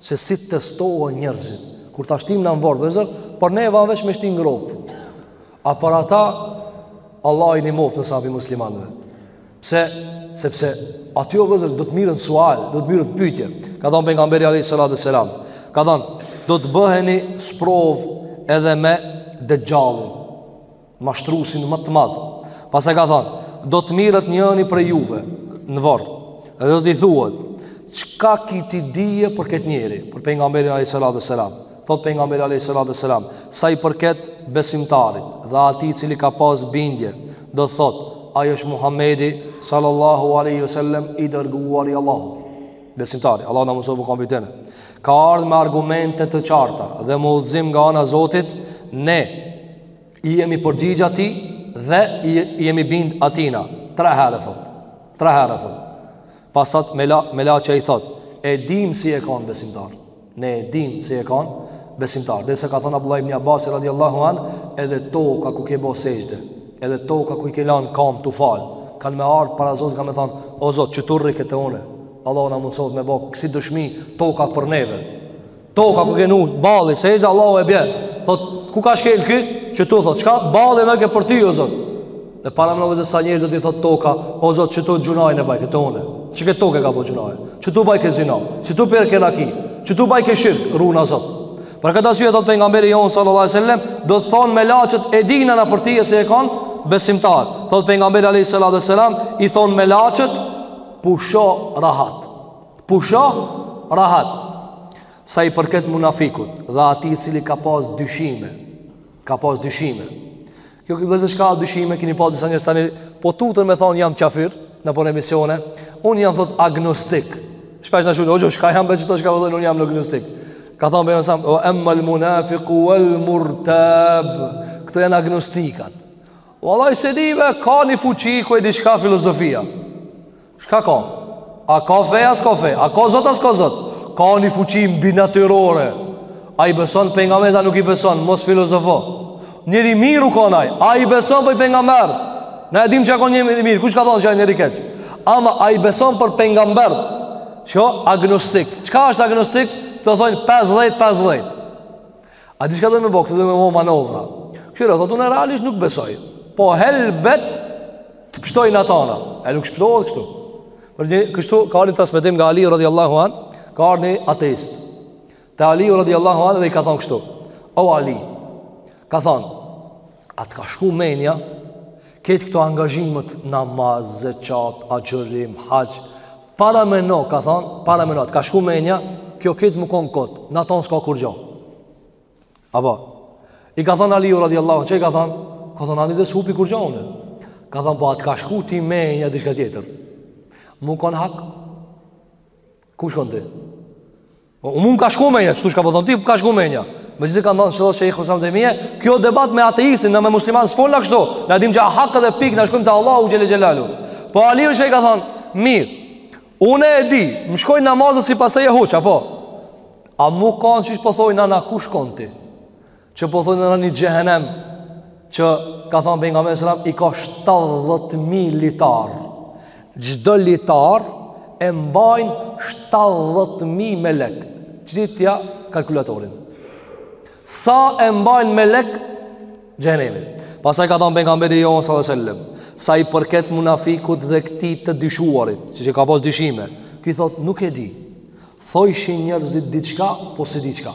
se si testohen njerëzit. Kur ta shtim në vorr vllezër, për neve veç me shti n'grop. A për ata Allah i nimoft në sual muslimanëve. Pse? Sepse aty o vllezër do të mirren n'sual, do të mirren n'pytje. Ka thonë pejgamberi alejhi salatu ve selam. Ka thonë, do të bëheni sprov edhe me dexhallin. mashtrusin më të madh. Pastaj ka thonë, do të mirret njëri prej juve në vorr. Dhe do t'i thuhet, çka ke dit ti për këtë njeri, për pejgamberin alayhis salatu wasallam. Thot pejgamberi alayhis salatu wasallam, sa i përket besimtarit dhe atij i cili ka pas bindje, do të thot, ai është Muhamedi sallallahu alaihi wasallam i dërguar i Allahut. Besimtari, Allahu na mundsoft me kan pi tyne. Ka ardhë me argumente të qarta dhe me udhëzim nga ana e Zotit, ne i jemi përgjigj atij dhe i, i jemi bind atina tre herë thot tre herë thot pastaj mela melaqja i thot e dim si e kanë besimtar ne e dim si je kanë besimtar desa ka thon Abdullah ibn Abbasi radiallahu an edhe toka ku ke bo sejde edhe toka ku i ke lan kamt tu fal kanë me ardhë para Zotit kanë me thon o Zot që turri këtë une Allahu na mundësoft me bo kësi dëshmi toka për neve Toka ku ke vnu, balli, sexhde Allahu e bje Thot, ku ka shkel ky? Qëtu thot, çka balli në ke për ty, o zot Dhe paramenoni vllezër sa njerëz do t'i thot toka O zot, qëtu gjynahe bajke te une Që ke tokë ka bo gjynah Qëtu bajke zina, qëtu pike raki Qëtu bajke shirk, runa zot Për këtë arsye, thot pejgamberi jonë sallallahu sallam Do të thonë melaqet e dina na për ty se je kanë besimtar Thot pejgamberi sallallahu sallam I thonë melaqet, pusho rahat Pusho rahat Sa i përket munafikut Dhe atij i cili ka pas dyshime Ka pas dyshime Kjo këtë vëzë shka dyshime Kini pa disa njerëz tani Po tuten me thonë jam qafir Nëpër emisione Unë jam thot agnostik Shpesh në shumë O jo shka jam be qëto shka vëdhën Unë jam agnostik Ka thonë pejgamberi alejhi selam Wa emmal munafiku Wal murtab Këto janë agnostikat Wallahi s'e di be Ka një fuqi Ku e di shka filozofia Shka ka? A ka fe, a s'ka fe? A ka zot, a s'ka zot? Ka një fuqi mbinatyrore A i beson pejgambert a nuk i beson Mos filozofo Njeri i mirë u kan aj A i beson për pejgamber Na e dim q'u kon njeri i mirë Kush ka thonë që a njeri i keq Ama a i beson për pejgamber Që agnostik Çka është agnostik? Do thonë 50-50 A di çka do me bo? Ky do me bo manovra. Kqyre thotë, unë realisht nuk besoj. Po helbet të pshtoj n'at anë. E nuk shpëtohet kështu. Por dhe kështu ka ardh një transmetim nga Ali radhiyallahu an, ka ardh një ateist. Te Ali radhiyallahu an dhe i ka thënë kështu. O Ali, ka thënë, a të ka shku menja? Kejt këto angazhimet, namaz, zeqat, agjërim, haxh, Parameno, ka thonë, parameno, a të ka shku menja, kjo kejt m'u konë kot, n'at anë s'ka kurgjo. A po, i ka thonë Aliu radiallahu, që i ka thonë, ka thonë, ani de s'hupi kurgjo unë. Ka thonë, po a të ka shku ty menja dishka tjetër. M'u konë hak, ku shkonë ti? Po, mu m'ka shku menja, qështu shka po thonë ti, ka shku menja. Megjithëqë ka thonë edhe Shejhul Islam Tejmije, kjo debat me ateistin, na me musliman s'folna kështu, na e dim që a hak dhe pikë, na shkojmë te Allahu xhele xhelaluhu. Po Aliu që i ka thonë, mirë, une e di, më shkojnë namazet si pasaj e huqa, po. A m'u kanë qysh po thojna na, ku shkon ti? Që po thojna na një xhehenem Që ka thonë pejgamberi alejhi selam I ka 70.000 litar Çdo litar E mbajnë 70.000 melek Qitja kalkulatorin Sa e mbajnë melek Xhehenemin Pasaj ka thonë pejgamberi jonë salallahu alejhi ve sellem Sa i përket munafikut dhe këtij të dyshuarit Si që ka pas dyshime Ky thotë nuk e di Thojshin njerëzit diçka Po si diçka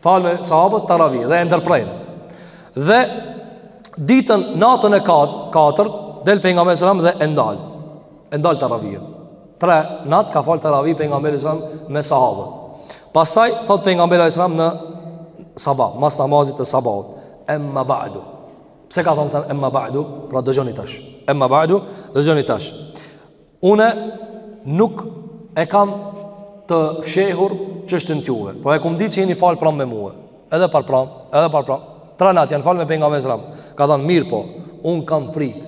Fal me sahabët taravi dhe e ndërpren. Dhe ditën natën e katër del pejgamberi sallallahu alajhi wasallam dhe e ndal. E ndal taravi. Tre natë ka fal taravi pejgamberi sallallahu alajhi wasallam me sahabët. Pastaj thot pejgamberi sallallahu alajhi wasallam në sabah, mas namazit të sabahut, emma ba'du. Pse ka thonë emma ba'du? Pra dëgjoni tash. Emma ba'du, dëgjoni tash. Une nuk e kam të fshehur çështjen t'juve Po e kum dit që jeni falë pram me mue Edhe parpram, edhe parpram Tre natë janë falë me pejgamberin alejhi selam Ka thonë mirëpo, unë kam frik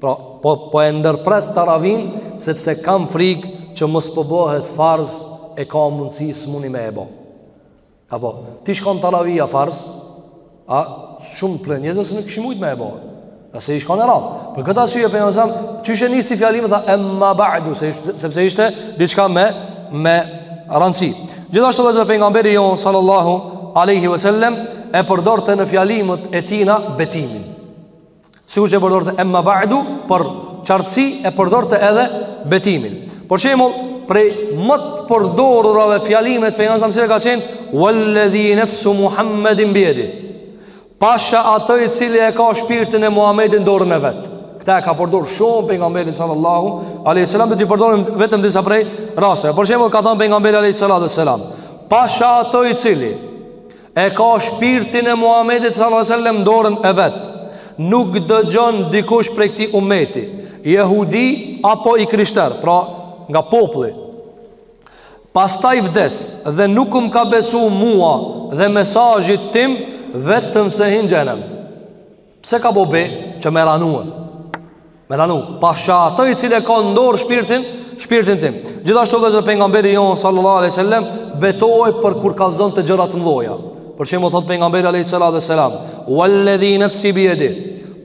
Pra, po, po e ndërpres taravin Sepse kam frik që mos po bohet farz E ka mundësi s'muni me e bo Apo, t'ish kon taravija farz, a, shumë prej njerëzve se nuk kishin mujt me e bo. A se ish kon e rand. Për këta arsye pejgamberi alejhi selam, qysh e nisi fjalimin tha emma ba'du, se, sepse ishte diçka me, me rëndësi. Gjithashtu vllezër pejgamberi jonë, sallallahu aleyhi ve sellem, e përdorte në fjalimët e tina betimin. Sikur që e përdorte emma ba'du për qartësi e përdorte edhe betimin. Për shembull, prej më të përdorurave fjalime të pejgamberit sallallahu alajhi wasallam ka qenë walladhi nafsu muhammedin bi yadi. Pasha atë i cili e ka shpirtin e Muhamedit në dorën e vet. Këta e ka përdorur shumë pejgamberi sallallahu alajhi wasallam do t'i përdorim vetëm disa prej rasteve. Për shembull ka thënë pejgamberi alajhis salatu wassalam, pasha atë i cili E ka shpirtin e Muhamedit sallallahu alaihi wasallam në dorën e vet. Nuk dëgjon dikush prej këtij ummeti, jehudi apo i krishter, pra nga populli. Pastaj vdes dhe nuk um ka besu mua dhe mesazhit tim vetëm se hin n'xhehenem. Pse ka bo be që me ranue Me ranu Pasha ato i cili e ka n'dorë shpirtin Shpirtin tim Gjithashtu vllezër pejgamberi jonë sallallahu aleyhi sallem Betoj për kur kallzonte gjëra t'mdhoja Për shembull thot pejgamberi aleyhis salatu wassalam Walledhi nefsi bjedi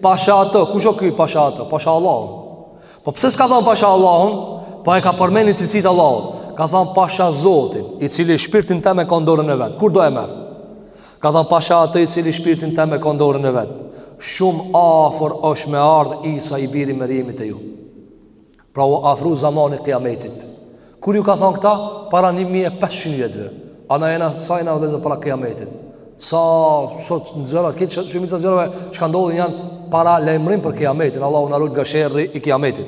Pasha ato Kush o ky pasha ato Pasha Allahun Po pse s'ka thonë pasha Allahun Po e ka përmen cilësitë e Allahut Ka thonë pasha zotin I cili shpirtin tem e ka n'dorën e vet Kur do e merr Ka thënë Pasha atë i cili shpirtin tem e ka n'dorën e vet. Shumë afër është me ardh Isa i biri Merjemit te ju. Pra u afru zamani i Kiametit. Kur ju ka thënë këta para 1500 vjetëve, a na jena, sa jena vllezër para Kiametit. Sa sot nxërat këtë shumica gjërave çka ndodhin janë paralajmërim për Kiametin. Allahu na rujt nga sherri i Kiametit.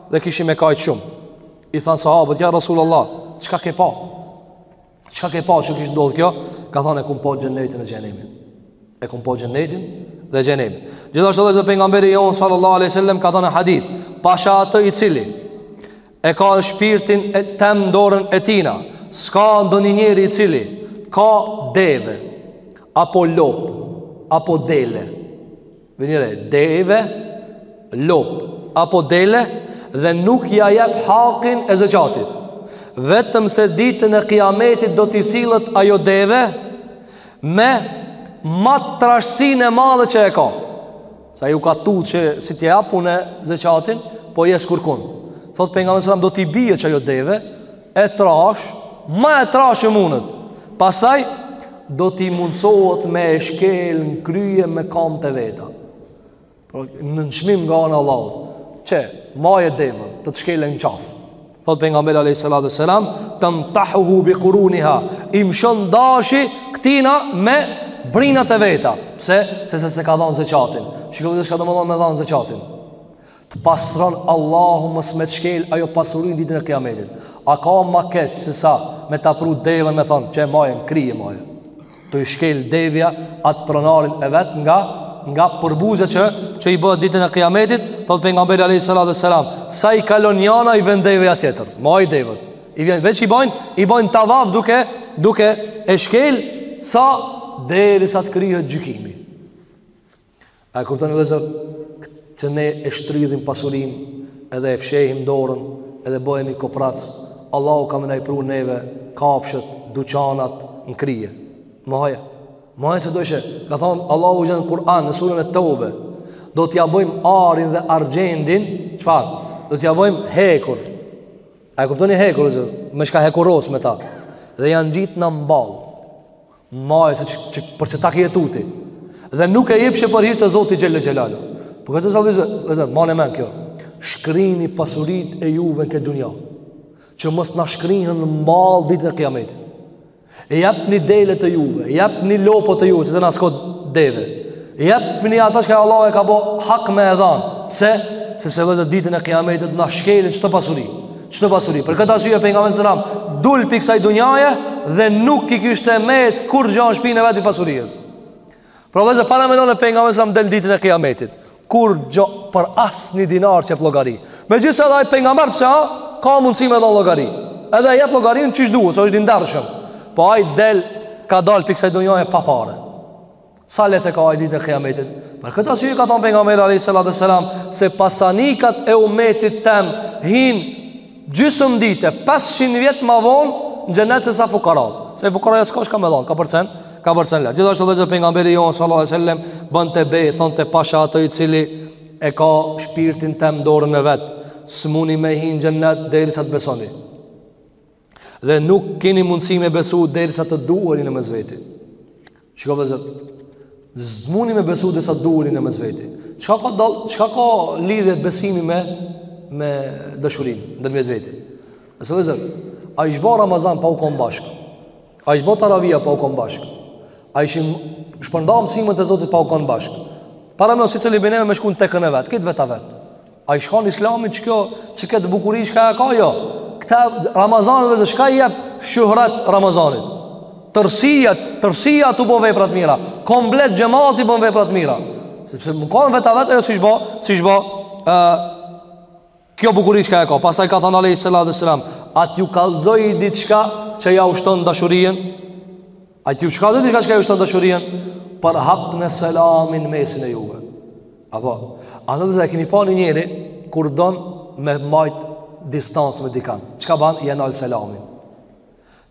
dhe kishim me kajtë shumë. I thanë sahabët, ja Rasul Allah, çka ke pa? Çka ke pa që kish ndodhë kjo? Ka thanë e kum pa xhenetin e xhehenemin. E kum pa xhenetin dhe xhehenemin. Gjithashtu edhe pejgamberi jonë, sallallahu aleyhi sallam, ka thanë në hadith, pasha atë i cili, e ka shpirtin tem n'dorën e tina, s'ka ndonjë njeri i cili, ka deve, apo lopë, apo dele, Vëni re, deve, lop, apo dele, dhe nuk ja jep hakin e zeqatit. Vetëm se ditën e kiametit do t'i sillet ajo deve, me ma trashësinë e madhe që e ka. Se ju ka tut që si t'ja jap unë zeqatin, po jes kurkun. Thotë pejgamberi a.s., do t'i bihet qajo deve, e trashë, ma e trashë që mundet. Pastaj, do t'i mundësohet me e shkel në krye me kambt e veta. Pra, nënçmim nga ana e Allahut, qe maje deven, do të shkel në qafë. Thotë pejgamberi a.s. Tantahuhu bi kuruniha, i mshon dashi këtina me brinat e veta. Pse? Sepse s'e ka dhanë zeqatin. Shiko vëllezër çka domethanë me dhanë zeqatin. Pastron Allahu mos me t'shkel ajo pasuri n' ditën e kiametit. A ka ma keq se sa me ta pru deven me thon qe maje n'krye maje. Tu e shkel devja atë pronarin e vet nga nga përbuzja që që i bëhet ditën e kiametit, thot pejgamberi alayhi salatu wasalam, sa i kalon njana i vjen devja tjetër. Maje deven. I vjen veç i bajn, i bajn tavaf duke duke e shkel sa derisa të kryhet gjykimi. A e kuptoni vëllezër që ne e shtridhim pasurinë edhe e fshehim dorën edhe bëhemi koprac Allahu ka me na i pru neve kafshët, dyqanat në krye maji maji se dojshe ka thonë Allahu xh.sh. në Kur'an në suren et-Tevbe do t'ja bëjmë arin dhe argjendin çfarë do t'ja bëjmë hekur a e kuptoni hekur vëllezër me çka hekuros me ta dhe ja ngjitë në ballë Maje, se që, që, për që ta kje tuti. Dhe nuk e jepshe për hir të Zotit xhel-le xhelaluhu. Për këtë arsye, vëllezër, mane n'men kjo. Shkrini pasuritë e juve në këtë dunja. Që mos na shkrihen në ballë ditën e kiametit. Jepni dele të juve, jepni lopët e juve, se te na s'ka deve. Jepni ata çka Allahu e ka bo hak me e dhan. Pse, sepse vëllezër ditën e kiametit na shkelin qeto pasuri. Çdo pasuri. Për këtë arsye pejgamberi sallallahu alajhi wasallam dul prej kësaj dunjaje dhe nuk i kishte met kurgjo në shpinë e vet i pasurisë. Pra vëllezër paramendone pejgamberi sallallahu alajhi wasallam del ditën e kiametit. Kurgjo për asnjë dinar s'jep llogari. Megjithëse edhe ai pejgamber pse ka mundësi me dhon llogari. Edhe jep llogarin qysh duhet, se është i ndershëm. Po ai del ka dal prej kësaj dunjaje pa pare. Sa letë e ka ai ditën e kiametit Për këtë arsye ka thonë pejgamberi a.s. Se pasanikat e umetit tem Hin gjysëm dite 500 vjet ma vonë Në xhenet se sa fukarat Se fukaraja s'ka çka me dhonë Kapërcen Kapërcen letë Gjithashtu vllezër pejgamberi jonë sallallahu alejhi ve sellem Bënte be Thonte pasha atë i cili E ka shpirtin tem n'dorën e vet S'muni me hi n'xhenet Derisa të besoni Dhe nuk keni mundësi me besu derisa të duheni në mes veti. Shiko vllezër. S'muni me besu derisa të duheni në mes veti. Çka ka dall, çka ka lidhje besimi me me dashurinë ndërmjet veti. Se vllezër, a ish bo Ramazani pa u kon bashk. A ish bo Taravia pa u kon bashk. A ishin shpërnda mësimet e Zotit pa u kon bashk. Paramendo secili pi neve me shku n'tekën e vet, krejt vet a vet. A ish kon islami qikjo, qikët bukuri çka e ka jo? Këta Ramazani vllezër çka i jep shyhret Ramazanit? Tërsia, tërsia tu bo veprat e mira, komplet xhemati bon veprat e mira. Sepse me u kon vetë a vetë e jo s'ish bo, s'ish bo, e, kjo bukuri çka e ka. Pastaj ka thënë alejhi salatu ve selam, a t'ju kallzoj ni diçka që jau shton dashurinë? A t'ju kallzoj diçka që jau shton dashurinë? Përhapne selamin n'mesin e juve. Apo, a vllezër e keni pa një njeri, kur don me majt distancë me dikan, çka ban, ja nal selamin.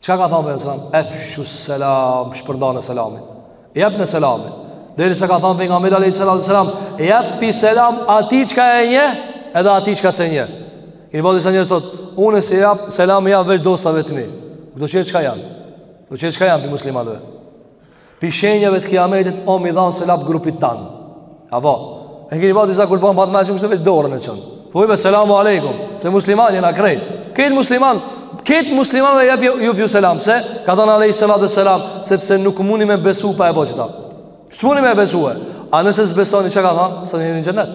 Çka ka thonë alejhi selam? Efshu selam, shpërndane selamin. Jepne selamin. Derisa ka thonë pejgamberi alejhi salatu selam. Jepi selam atij çka e njeh, edhe atij çka s'e njeh. Kini pa disa njerëz thotë, unë s'e jap selamin e jap veç dostave të mi. Këto qërë që ka janë? Këto gjëra çka janë pi muslimanëve? Pi shenjave të kiametit o me i dhanë selam grupit tanë. Apo, e kini pa disa kur pa më patë se veç dorën e çon. Thuj be, selamu alejkum, se musliman jena krejt. Krejt musliman, krejt musliman dhe jepju, jepju selam, se ka thonë alejhi salatu ve selam, sepse nuk muni me besu pa e bo qeta. S'muni me besu e. A nëse s'besoni çka ka thonë, s'un hini në xhennet.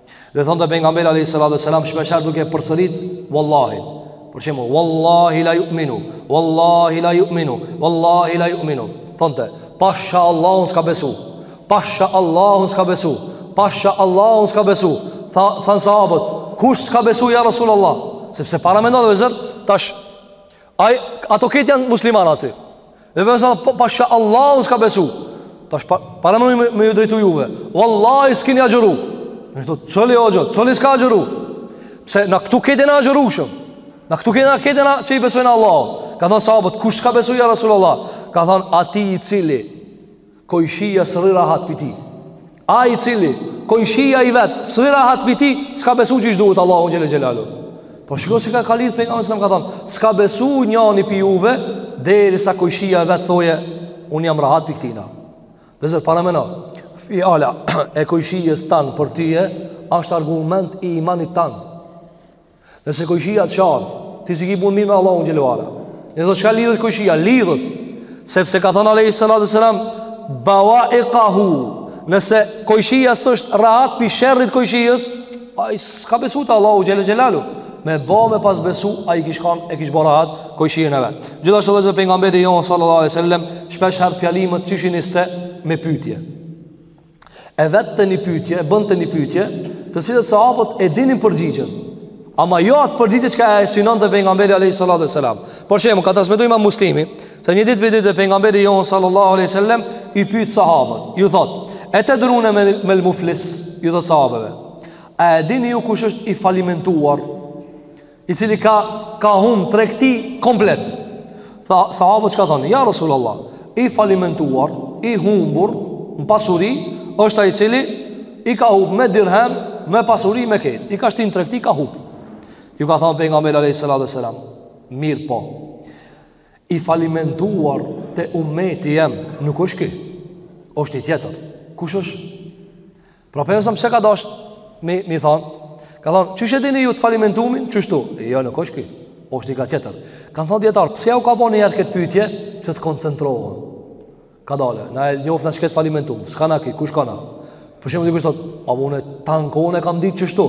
Dhe thonte pejgamberi alejhi salatu selam Shpeshherë duke përsërit Wallahi Për shembull Wallahi la juminu Wallahi la juminu Wallahi la juminu Thonte Pasha Allahun s'ka besu Pasha Allahun s'ka besu Pasha Allahun s'ka besu Tha, Thanë sahabët Kush s'ka besu ja Rasulallah Sepse paramendone vllezër Tash Ai, ata krejt janë musliman aty Dhe me thanë po pasha Allahu s'ka besu. Tash pa, paramendo, me ju drejtu juve. Wallahi s'keni agjëru. Do të thoni cili hoxhë, cili s'ka agjëru. Se na këtu krejt kena agjëru shum. Na këtu krejt na këtë na çi besojna Allahun. Kanë thënë sahabët, kush s'ka besu ja Rasulullah? Ka thënë ai i cili Kojshia s'rri rahat pi tij. Ai i cili kojshia i vet s'rri rahat pi tij, s'ka besu qysh duhet Allahun xhele xhelaluhu. Po shiko çka ka lidh pejgamberi a.s. ka thanë, s'ka besu njani pi juve derisa kojshia e vet thojë unë jam rahat pi ktina. Dhe zot paramendo. Fjala e kojshies tan për tyje ashtë argument i imanit tan. Nëse kojshia të shanë, ti s'i ki punët mirë me Allahun xhele xhelaluhu. Në do çka lidhet kojshia, lidhet. Sepse ka thanë alejhi salatu ves selam, bawaikahu. Nëse kojshia s'është rahat pi sherrit t'kojshisë, ai s'ka besu te Allahu xhele xhelaluhu. Me ba me pas besu, ai kish kanë, e kish bo rahat kojshien e vet. Gjithashtë të dhe zë pejgamberi jonë, sallallahu alejhi ve selam, shpeshherë fjalimet qysh i niste me pytje. E vette një pytje, e bënte një pytje, të cilat sahabët e dinin përgjigjen. Ama jo atë përgjigje çka e synonte pejgamberi a.s. Për shembull ka transmetu imam Muslimi, se një ditë pi ditëve pejgamberi jonë sallallahu a.s. i pyt sahabët, ju thotë, etedrune me, mel muflis, ju thotë sahabëve, a e dini ju kush është i falimentuar, i cili ka, ka humb tregti komplet. Tha sahabët çka thonë? Ja Rasulullah, i falimentuar, i humbur në pasuri është ai i cili i ka humb me dirhem, me pasuri, me krejt. I ka shti n'tregti ka humb. Ju ka thënë pejgamberi alejhis salatu selam, mirëpo. I falimentuar te ummeti jem, nuk është ky. Është një tjetër. Kush është? Pra pejgamberi a.s. ka dasht m'i, m'i thonë, ka thonë, qysh e dini ju të falimentumin, qeshtu? E jo, nuk është ky, është nji tjetër. Kanë thonë dijetarët, pse jau ka bo një këtë pytje, që të koncentrohen. Kadale, na e njofim qekët falimentum, s'kanka ky, kush kanka? Për shembull dikush thotë, a mune tanë kone kam ditë qeshtu?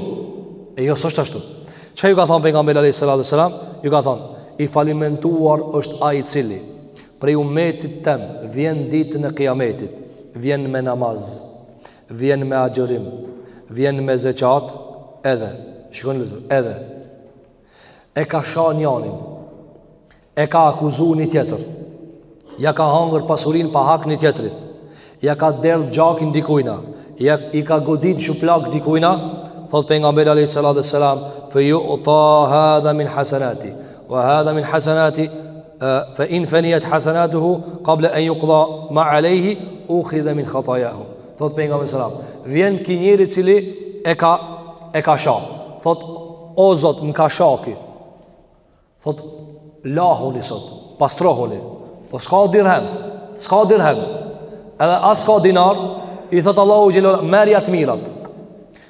E jo, s'është ashtu. Çka ju ka thonë pejgamberi alejhi salatu ve selam, ju ka thonë, i falimentuar është ai i cili, prej umetit tem, vjen ditën e kiametit, vjen me namaz, vjen me agjërim, vjen me zeqatë, edhe, shiko n'lezër, edhe, e ka sha njanin, e ka akuzu një tjetër, ja ka hangër pasurinë pa hak një tjetrit, ja ka derdh gjakin dikujna, ja i ka godit shuplakë dikujna, thotë pejgamberi alejhi salatu ve selam, fe juta hadha min hasenatih, wa hadha min hasenatih, fa in faniyat hasanatuhu qabla an yuqda ma alayhi ukhidha min khatayahu thot pejgamberi sallallahu alaihi wasallam vjen ky njeri i cili e ka e ka sha thot o zot më ka sha ky thot lahuni sot pastrohuni po s'ka dirhem s'ka dirhem edhe as ka dinar i thot Allahu xhelal merrja të mirat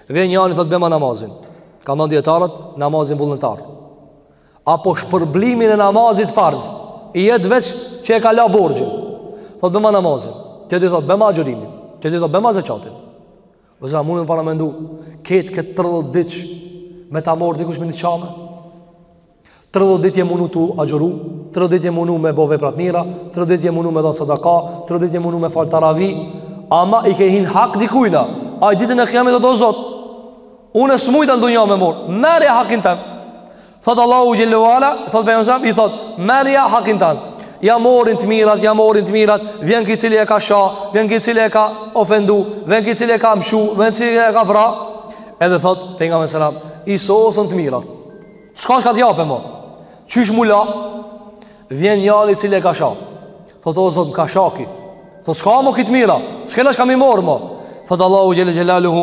vjen njani thot bëma namazin kanë thënë dijetarët namazin vullnetar apo shpërblimin e namazit farz, i jet veç që e ka la borxhin. Thot bjema namazin, tjetri thot bjema agjërimin, tjetri thot bjema zeqatin. Vllezër, a mund me paramendu, ketë këtë tridhet ditë me ta marrë dikush me një t'shame. Tridhet ditë je mundu tu agjëru, tridhet ditë je mundu me bo vepra t'mira, tridhet ditë je mundu me dhonë sadaka, tridhet ditë je mundu me falë teravi, ama i ke hi n'hak dikujna, ai ditën e kijametit thot o Zot, Unë s'mujta në dunja me marr. Merrja hakin tem. Thot Allahu xhele ue ala, thot pejgamberi i thot, merrja hakin tan. Ja marrin të mirat, ja marrin të mirat, vjen ki cili e ka sha, vjen ki cili e ka ofendu, vjen ki cili e ka mshu, vjen ki cili e ka vra. Edhe thot pejgamberi selam, i sosen të mirat. S'ka çka të japë më? Qysh m'u la? Vjen njëri i cili e ka sha. Thot o zot, m'ka sha ki. Thot s'ka më ki t'mira. S'kena çka me i marr më. Thot Allahu xhele xhelaluhu,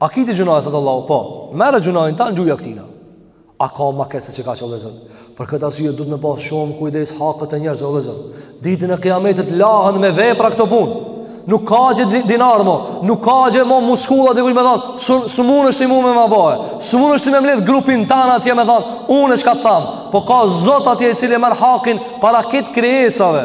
A ki ti gjunahe, thotë Allahu, po, merre gjunahin tan gjuja këtina. A ka ma keq se qekaq vllezër? Për këtë arsye duhet me pas shumë kujdes hakët e njerëzve, vllezër. Ditën e kiametit lahen me vepra këto punë. Nuk ka atje dinarë mo, nuk ka atje mo muskulla dikujt me thonë, s', s'munesh ti mu me ma bo, e s'munesh ti me mledhë grupin tan atje me thonë, unë s'kam thanë, po ka Zot atje i cili e merr hakin para krejt krijesave,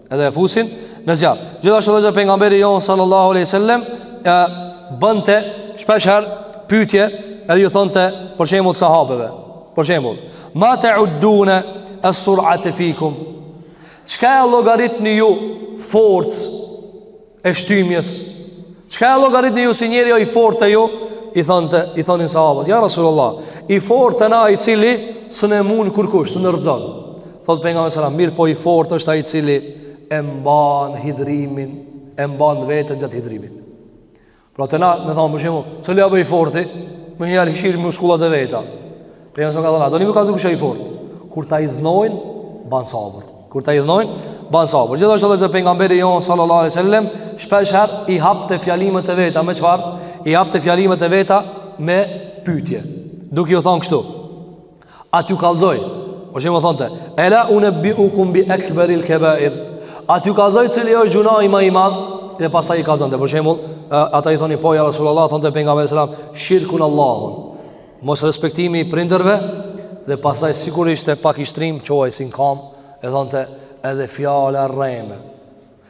Edhe e fusin në zjarr. Gjithashtu edhe pejgamberi jonë sallallahu alaihi wasallam bënte shpesh herë pyetje edhe ju thonte për shembull sahabeve. Për shembull, ma ta'uduna as-sur'ata fikum? Çka e llogaritni ju forcë e shtymjes. Çka e llogaritni ju si njeri o i fort te ju? I thonte, i thonin sahabët, ja Rasulullah, i fort te na i cili s'e mund kurkush, s'e rrëzon. Thotë pejgamberi alejhi selam, mirëpo i fort është ai i cili e mban hidhërimin, e mban veten gjatë hidhërimit. Pra te na, me thonë për shembull, të lëja bëj forti, me një alëshirë muskullat e veta. Pejgamberi ka thonë, doni me kallzu kush o i fortë. Kur ta idhnojnë, banë sabër. Kur ta idhnojnë, banë sabër. Gjithashtu vllezër pejgamberi jonë, sallallahu alejhi ve sellem, shpesh herë i hapte fjalimet e veta, me çfarë? I hapte fjalimet e veta me pytje. Duke ju thonë kështu. A t'ju kallzoj për shembull thonte Ela unebbiukum bi ekberil kebair A t'ju kallzoj cili është gjunahi ma i madh Dhe pasaj i kallzonte Për shembull Ata i thonin po ja Rasulallah Thonte pejgamberi alejhi selam Shirku n'Allahun Mosrespektimi i prindërve Dhe pasaj sikur ishte pak i shtrim Çohej si në kam E thonte Edhe fjala e rreme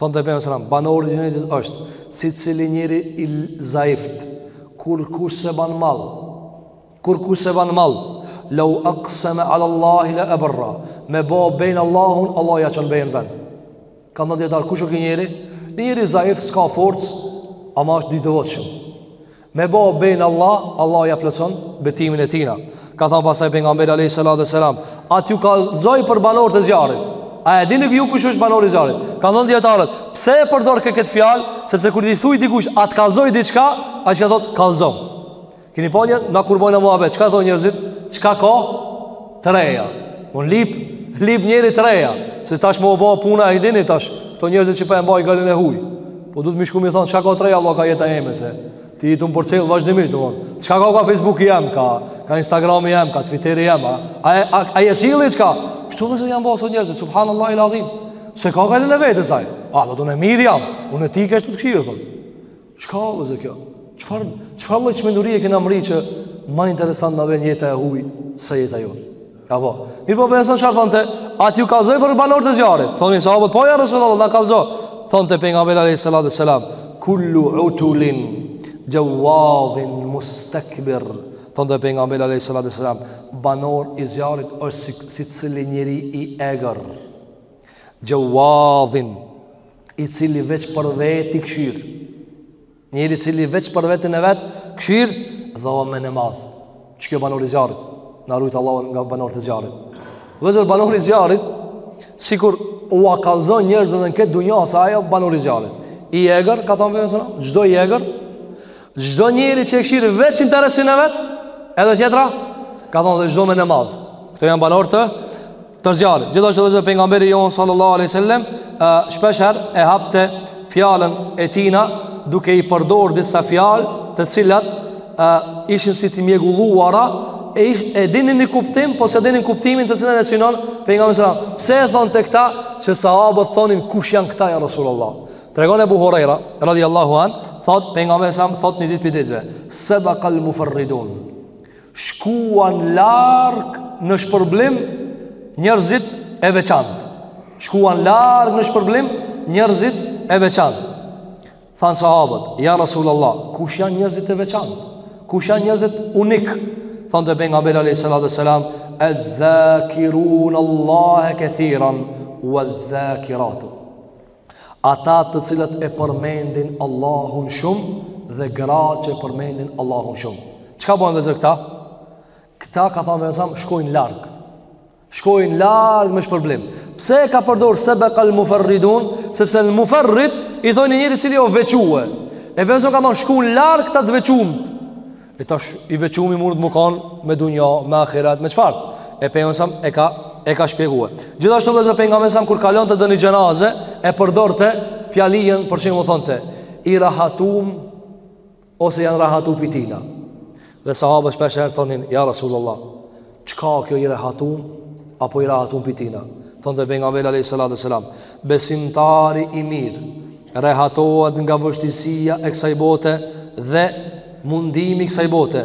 Thonte pejgamberi alejhi selam, banorë i xhenetit është, secili njeri i zaift, kurkush s'e banë malë, kurkush s'e banë malë, lau akseme alallahi le eberrah, me bo be n'Allahun, Allahu ja çon benë n'ven. Kanë dijetarë, kush o ki njeri? Njeri i zaift, s'ka forcë, ama është i devotshëm. Me bo be n'Allah, Allahu ja plotson betimin e tina. Ka thonë pastaj pejgamberi alayhis salatu wassalam. A t'ju kallzoj për banorët e zjarrit. A e dini ju kush është banor i zjarrit. Kan thonë dijetarët, pse e përdor kë këtë fjalë, sepse kur t'i thuj dikush, a t'kallzoj diçka, ai çka thotë, kallzo. Kini po një, na kur bojna muhabet, çka thonë njerëzit, çka ka, Të reja Unë lyp, lyp njeri të reja Se tash më o ba puna e dini tash Këto njerëzit që po e mbajn gajlen e huj Po du të mi shku mi thonë Çka ka të reja Allah ka jetë e eme se Ti je tu më përcjell vazhdimisht domethonë Çka ka ka Facebook i jem ka Ka Instagram i jem ka Twitter i jem A, a, a, a e sjell çka Kështu dhe se janë ba sot njerëzit Subhanallah il adhim S'e ka gajlen e vet saj A dhe të në mirë jam Unë e ti kështu tu kshyr thonë Çka o vllezër kjo? Çfar çfarë lloj çmendurie kena mri që ma interesant na vjen jeta e huaj se jeta e jonë. Apo. Mirëpo pejgamberi a.s. çfarë thonte, a t'ju kallzoj për banorët e zjarrit. Thonin sahabët po ja Resulullah na kallzo. Thonte pejgamberi alayhis salatu wassalam, kullu utulin jawadhin mustakbir. Thonte pejgamberi alayhis salatu wassalam, banor i zjarrit është si, secili njeri i egër. Jawadhin i cili veç për veti kshyr njeri i cili veç për vetin e vet kshyr dhe o menemadh qky o banor i zjarrit na rujt Allahu nga banorët e zjarrit vllezër banor i zjarrit sikur ua kallzon njerëzve në këtë dunja se ai o banor i zjarrit i egër, ka thonë pejgamberi a.s. çdo i egër çdo njeri që e kshyr veç interesin e vet edhe tjetra ka thonë dhe çdo menemadh këto janë banor të të zjarrit. Gjithashtu edhe pejgamberi jon sallallahu alaihi wasallam shpesh herë e hapte fjalën e tina duke i përdor disa fjalë të cilat e, ishin si të mjegulluara e, ish, e dinin një kuptim po s'e dinin kuptimin të cilën e synon pejgamberi a.s. pse e thonte këta që sahabët thonin kush janë këta ja Rasulullah tregon Ebu Hurejra radiallahu anhu thot pejgamberi a.s. thot një dit prej ditve sebekal mufarridun shkuan larg në shpërblim njerëzit e veçantë. Shkuan larg në shpërblim njerëzit e veçantë. Than sahabët, ja Rasulullah, kush janë njerëzit e veçantë? Kush janë njerëzit unik? Thonte pejgamberi alayhis salatu wassalam, "Adh-dhakirun Allah kathiran wa adh-dhakirat." Ata të cilët e përmendin Allahun shumë dhe gratë që e përmendin Allahun shumë. Çka bojnë vllezër këta? Këta ka thënë pejgamberi a.s. shkojnë larg. Shkojnë larg me shpërblim. Pse e ka përdor sebekal mufarridun? Sepse al mufarrid i thonë njerit i cili o veçue. E pejgamberi a.s. ka thënë shkojnë larg kta të veçumt. E tash i veçumi mund të me kanë me dunja, me ahiret, me çfarë? E pejgamberi alejhi selam e ka shpjegu. Gjithashtu edhe pejgamberi alejhi selam kur kalonte ndonji xhenaze, e përdorte fjalën për shembull thonte, i rahatum ose janë rahatu pi tina. Dhe sahabët shpesh herë thonin, ja Rasulullah, Çka o kjo i rahatum, apo i rahatum pi tina? Thonte pejgamberi alejhi salatu ve selam. Besimtari i mirë, rehatohet nga vështirsia e kësaj bote dhe mundimi i kësaj bote,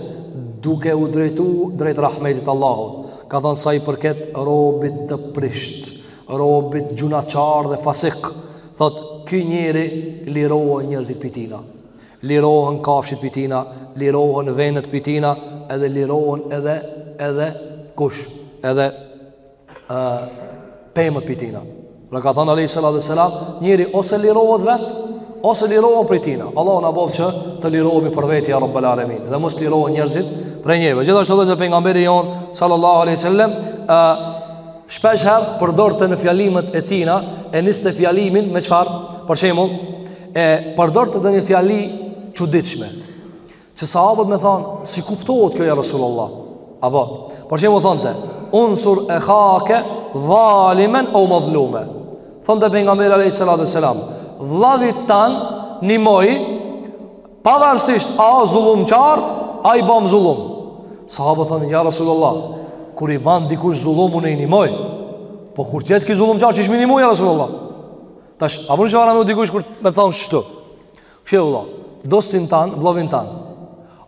duke u drejtu drejt rahmetit Allahut. Ka thonë sa i përket robit të prisht, robit gjunahçar dhe fasik. Thotë, ky njeri lirohen njerzit pi tina. Lirohen kafshit pi tina, lirohen venet pi tina, edhe lirohen edhe, edhe kush, edhe e, pemët pi tina. Pra ka thanë alejhi salatu ve selam, njeri ose lirohet vetë, ose lirohen prej tina. Allahu na boftë që të lirohemi për veti, ja Rabbil alemin, dhe mos lirohen njerzit prej neve. Gjithashtu edhe pejgamberi jonë, sallallahu aleyhi sallem, shpeshherë përdorte në fjalimet e tina, e niste fjalimin me çfarë, për shembull, e përdorte ndonjë fjali çuditshme që sahabët me thonë si kuptohet kjo ja Rasulullah apo për shembull thonte unsur ehake dhalimen ev madhlume thonte pejgamberi alejhi salatu ve selam vllavit tan nimoj pavarësisht a o zullumqar a i bom zullum sahabët thonë ja Rasulullah kur i ban dikush zullum unë i nimoj po kur t'jetë ki zullumqar qysh me i nimu ja Rasulullah Tash, a mund të shvara me dikush kur me thonë kështu? Kështu vëlla, dostin tan, vllovin tan.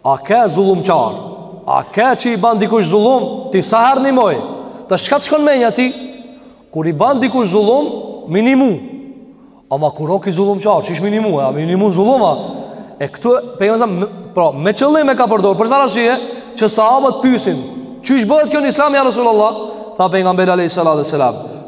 A ke zullumçar? A ke që i ban dikush zullum? Ti sa herë nimoj? Tash çka të shkon menja ti? Kur i ban dikush zullum, me i nimu. Ama kur o ki zullumçar, çish me i nimu, a me i nimu zullum a? E këtu pejgamberi alejhi selam, pra, me qëllim e ka përdor, për çfarë arsye? Që sahabët pyesin, çish bëhet kjo në Islam ja Rasulullah? Tha pejgamberi alejhi salatu ve selam.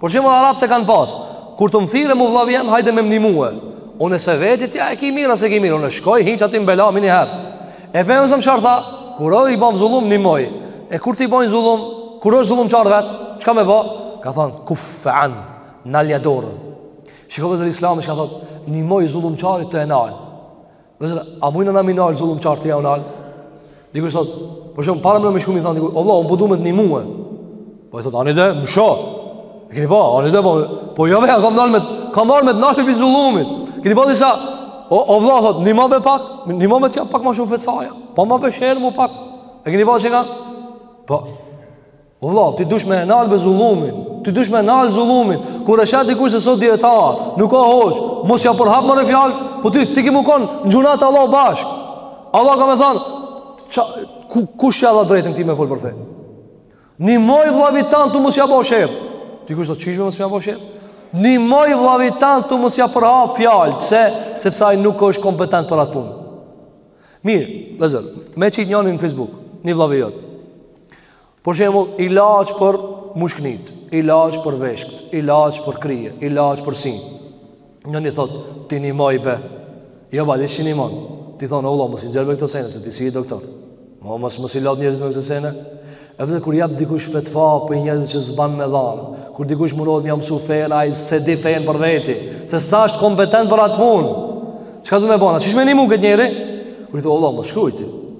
Për shembull arabët e kanë pas Kur të më thirre mu vllavi jem Hajde me më nimue Unë s'e veti ti a e ki mirë A s'e ki mirë Unë shkoj hin qaty në bela Meniherë E pejgamberi alejhi selam çfarë tha Kur o i bom zullum nimoj E kur t'i bojnë zullum Kur është zullumqar vetë Çka me bo Ka thonë Kuffe anh Nalja dorën Shiko vllezër islami çka thotë Nimoj zullumqarit tu e nal Nëse a mund na me i nal zullumçarët ja unal. Diku sot, por shumë para më më shkumi thon diku, o vëlla, un po du me të nimue. Po i thot ani de, më sho. E keni pa, ani de po, po jo vetë kam dalë me, kam ardh me të nal pi zullumit. Keni pa disa, o, o vëlla, thot, një ma be pak, një ma be tja pak ma shumë fetfaja. Po ma be shërë mu pak. E keni pa që ka? Po, O vlla, ti dush me e nal be zullumin Ti dush me e nal zullumin Kur e sheh ti dikush se s'osht dijetar Nuk ka hoq Mos ja përhap më në fjalë Po ti, ti ki mu kon Në gjunah Allah bashk Allah ka me than qa, ku, Kush ja dha drejtën ti me fol për fe Nimoj vllavit tan tu mos ja bo share Dikush do të qysh me mos ja bo share Nimoj vllavit tan tu mos ja përhap fjalt Pse, sepse aj nuk është kompetent për atë pun Mirë, vllezër Me qitë njani në Facebook Një vlla i jot Për shembull, ilaç për mushknit, ilaç për veshkët, ilaç për krye, ilaç për sin. Njani thot, ti nimoj be, jo ba, ti s'i nimon, ti thonë, o vlla, mos i nxjerr be këto sene, se ti s'je doktor. Mo, mos, mos i lodh njerëzit me këto sene. E vllezër, kur jep dikush fetfa prej njerëzit që s'ban me dhanë, kur dikush munohet me mësu fenë, ai s'e di fenë për veti, se s'është kompetent për atë punë. Çka du me bo na? Qysh me nimu këtë njeri? Kur i thu, o vlla, mos shkruj ti.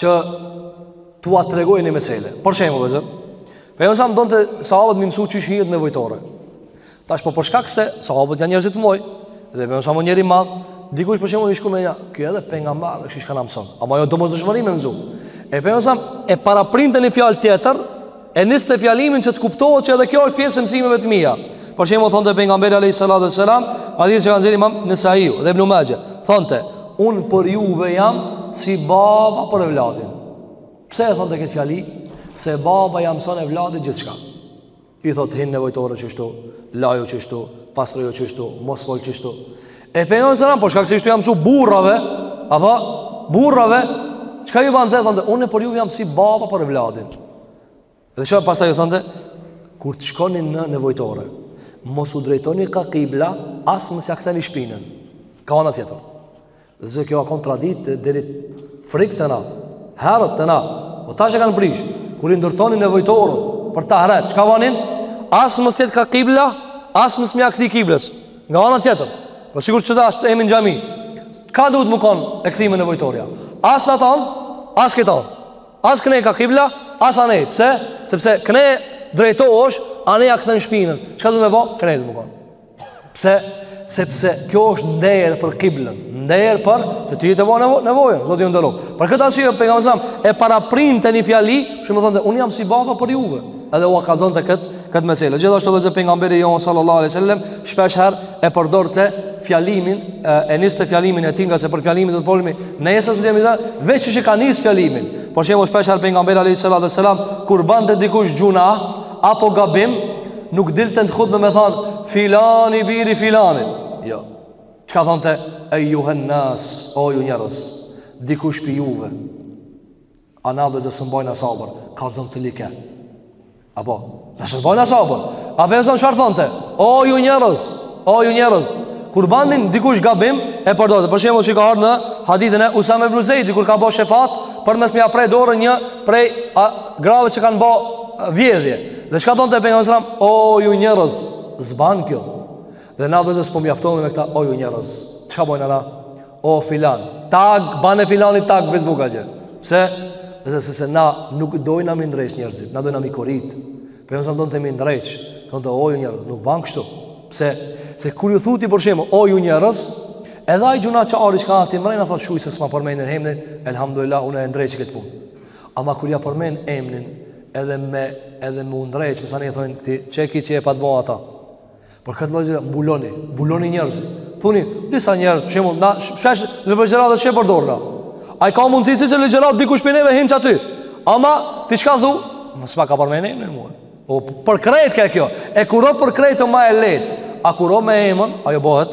që t'ua tregoj një mesele. Për shembull, vllezër, pejgamberi alejhi selam donte sahabët me i mësu qysh hihet n'nevojtore. Tash po për shkak se sahabët janë njerëz t'mdhaj, dhe pejgamberi alejhi selam njeri i madh, dikush për shembull i shkon menja, kjo edhe pejgamber, shih çka na mëson. Ama ajo domosdoshmëri me mësu. E pejgamberi alejhi selam e paraprinte një fjalë tjetër, E niste fjalimin që të kuptohet që edhe kjo është pjesë e mësimeve të mia. Për shembull thonte pejgamberi alayhis salatu wassalam, hadith që ka nxjerr Imam Nesai dhe Ibn Majah, thonte, "Un për juve jam si baba për evladin." Pse e thonte këtë fjali? Se baba ja mson evladit gjithçka. I thot hin në nevojtore çështu, laju çështu, pastroju çështu, mos fol çështu. E pejgamberi alejhi selam, po shkak se ishte tu ja msu burrave, apo burrave, çka ju bante, thonte, unë për ju jam si baba për evladin. Dhe ça pastaj ju thonte, kur të shkoni në nevojtore, mos u drejtoni ka kibla, as mos ja ktheni shpinën, ka ana tjetër. Vllezër kjo a kon traditë deri frik te na, herët te na, o tash e kanë prish, kur i ndërtonin nevojtoret, për taharet, çka banin, as mos t'jetë ka kibla, as mos me ja kthy kiblës. Nga ana tjetër, po sikur ç'tash jemi në xhami, ka duhet me kon e kthyme nevojtorja. As n'at an, as n'kët an. As knej ka kibla, as anej. Pse? Sepse knej drejtohesh, anej ja kthen shpinën. Çka duhet me ba? Knej duhet me kon. Pse? Sepse kjo është nder për kiblën, nder për se ti tu ba nevojën, Zoti ju nderoft. Për këtë arsye pejgamberi e paraprinte një fjali, shembull thonte un jam si baba për juve. edhe ua kallzonte këtë këtë mesele. Gjithashtu vllezër pejgamberi jon sallallahu alaihi wasallam shpesh herë e përdorte fjalimin e, e niste fjalimin e tij ngase për fjalimin do të folmi nesër se jemi dha, veç qysh e ka nis fjalimin. Për shembull shpesh herë pejgamberi alaihi sallallahu alaihi wasallam kur bante dikush gjunah apo gabim, nuk dilte në hutbë me thon filani biri filanit. Jo. Çka thonte ejjuhen nas, o ju njerëz, dikush pi juve, A na vëllezër s'e mbajna sabër Kallzon cili ke Apo nëse mbajna sabër A Pejgamberi a.s. çfarë thonte O ju njerëz O ju njerëz Kur banin dikush gabim E përdorte Për shembull siç ka ardhë në Hadithin e Usame ibn Zejdit Kur ka bo shefat Për mos me ia pre dorë një Prej a, grave që kanë bo vjedhje Dhe çka thonte Pejgamberi a.s. O ju njerëz S'ban kjo Dhe na vëllezër s'po mjaftohemi me këta O ju njerëz Çka bojnë ana O filan, tag, ban e filani tag Facebook a gjë. Pse, se, se, se na nuk dojna m'i ndreq njerëzit, na dojna m'i korit. Pejgamberi a.s. donte m'i ndreq, thonte o ju njerëz, nuk ban kështu. Pse, se kur ju thu ti për shembull, o ju njerëz, edhe ai gjynahqari që ka aty mrena, thot shuj se s'ma përmenën emnin, elhamdulillah, unë e ndreq këtë punë. Ama kur ja përmen emnin, edhe me, edhe me u ndreq, mes veti i thonë ti, qe ky që e pat bo ata. Për këtë vëllezër mbuloni, mbuloni njerëzit. Thuni, disa njerëz, për shembull, na shpesh në ligjërata e përdorna. Ai ka mundësi siç e ligjërat dikush prej neve hin hiç aty. Ama ti çka thu? Mos m'ka përmen emnin mua. O për krejt ka kjo. E kur o për krejt o ma e lehtë. A kur o me emën, ajo bëhet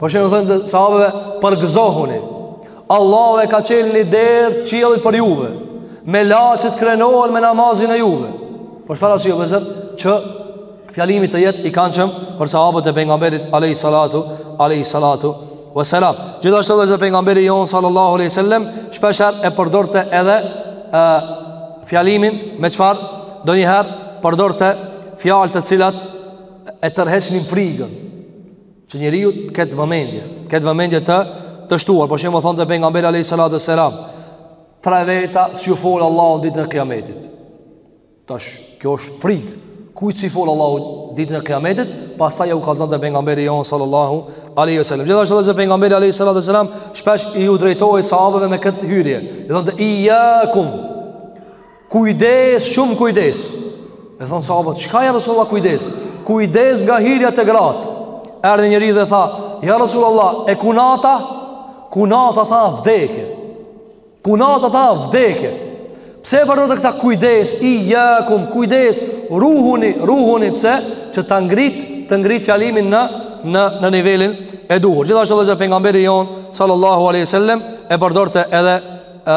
Për shembull thonte sahabëve Përgëzohuni Allahu e ka çel një derë qiellit për juve Melaqet krenohen me namazin e juve Për çfarë arsye vëllezër Që fjalimi të jetë i kandshëm Për sahabët e pengamberit Alehi salatu Alehi salatu Vë selam Gjithashtu vëllezër pengamberi jonë sallallahu aleyhi sallem Shpeshherë e përdorte edhe e, Fjalimin me çfarë Donjëherë përdorte fjalë të cilat E tërheqnin frigën Që njeriu të ketë vëmendje, të ketë vëmendje të të shtuar, për shembull thonte pejgamberi alayhi salatu selam, tre veta s'ju fol Allahu ditën e Kiametit. Tash, kjo është frik. Kujt s'i fol Allahu ditën e Kiametit, pastaj u kallzonte pejgamberi jonë sallallahu alaihi wasallam. Gjithashtu edhe pejgamberi alayhi salatu selam shpesh iu drejtohej sahabëve me këtë hyrje. I thonte iyakum Kujdes, shumë kujdes. E thonë sahabët, "Çka ja Resulullah kujdes? Kujdes nga hyrja te gratë." Erdhi njëri dhe tha, "Ja Resulullah, e kunata? Kunata tha vdekje. Kunata tha vdekje. Pse e përdorte këta kujdes? Iyakum, kujdes, ruhuni, ruhuni pse? Që ta ngrit, të ngrit fjalimin në në në nivelin e duhur. Gjithashtu edhe pejgamberi jonë sallallahu alaihi wasallam e përdorte edhe ë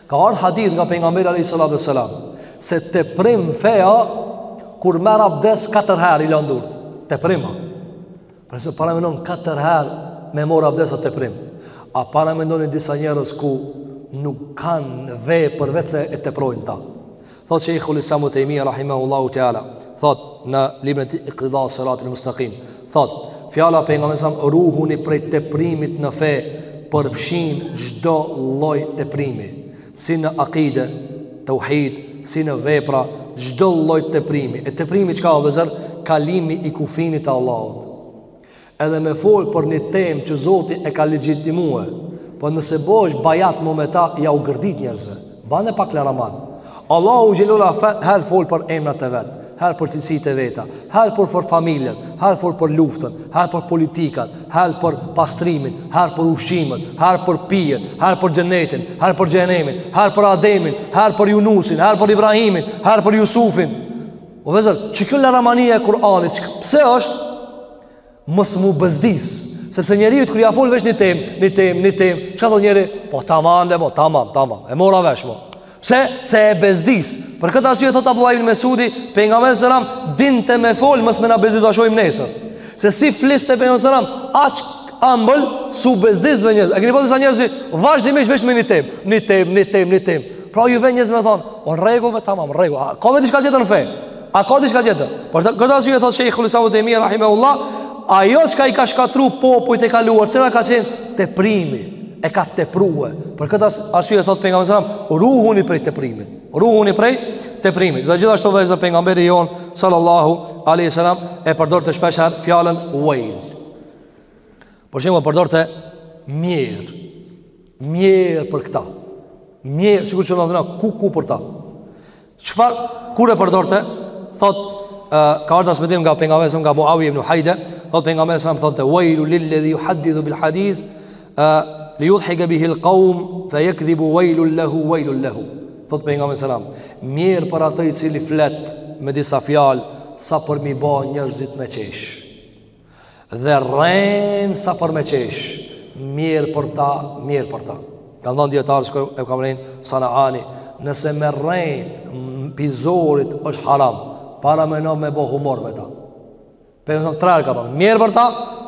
Ka ardhë hadith nga pengamberi alejhi salatu selam Se teprim feja Kur merr abdes katër herë i lan durt Teprim Pra s'e paramendon katër herë Me marr abdes o teprim A paramendoni disa njerëz ku Nuk kanë fe përveç se e teprojnë ta Thotë Shejhul Islam Ibn Taymija rahimahullahu teala, thotë në librin e tij Iqtida Sirat al-Mustaqim, thotë fjala pejgamberit selam ruhuni prej teprimit në fe, përfshin çdo lloj teprimi, si në akide, tauhid, si në vepra, çdo lloj teprimi. E teprimi çka o vllezër, kalimi i kufinit të Allahut. Edhe me fol për një temë që Zoti e ka legjitimue, po nëse bëhesh bajat më me ta, jau gërdit njerëzve. Bane pak laraman. Allahu xhel-le ue ala her fol për emrat e vet, her për cilësitë e veta, her për për familjen, her fol për luftën, her për politikat, her për pastrimin, her për ushqimet, her për pijet, her për xhenetin, her për xhenemin, her për Ademin, her për Yunusin, her për Ibrahimin, her për Yusufin. O vllezër, që kjo laramania e Kur'anit, që pse është, mos m'u bezdis, sepse njeriut kur ja fol veç një tem, një tem, një tem, çka thot njeri, po tamam de, po tamam, tamam, e mora vesh, po. Pse, se e bezdis, për këtë arsye thot Abdullah ibn Mesudi, pejgamberi selam, dinte me fol, mos me na bezdis ta shohim nesër, se si fliste pejgamberi selam, aq, Ambël, s'u bezdisshin njerëz. A keni pa disa njerëz, vazhdimisht veç me një tem. Një tem, një tem, një tem. Pra ju vjen njerëzve me thonë, o n'rregull mo tamam, n'rregull. A ka mo diçka tjetër në fe? A ka diçka tjetër? Për këtë arsye, thotë Shejhul Islam Ibn Taymija, rahimahullah, ajo çka i ka shkatrru popujt e kaluar, çka ka qenë teprimi, e kan teprue. Për këtë arsye, thotë pejgamberi selam, ruhuni prej teprimit. Ruhuni prej teprimit. Dhe gjithashtu vllezër pejgamberi jonë, sallallahu alejhi ue sel-lem, e përdorte shpeshherë fjalën wejl. Për shembull përdorte mjerë Mjerë për këta Mjerë, sikur që me thënë, kuku për ta Çfarë, kur e përdorte Thot, uh, ka ardhë transmetim nga pejgamberi selam nga Muawi ibn Hajde Thot pejgamberi selam, thonte Wejlun lil-ledhi juhaddithu bil hadith uh, Li jud-hike bihil kaum Fe jekdhibu wejlun lehu, wejlun lehu Thot pejgamberi selam Mjerë për atë i cili flet Me disa fjal Sa për mi ba njërzit me qesh Dhe rrenë sa për me qesh Mjerë për ta, mjerë për ta Kanë thënë dijetarët që e kam rrenë San'ani Nëse me rrenë Pi zorit është haram Paramendo me bo humor me ta Pejgamberi tri herë ka thënë Mjerë për ta,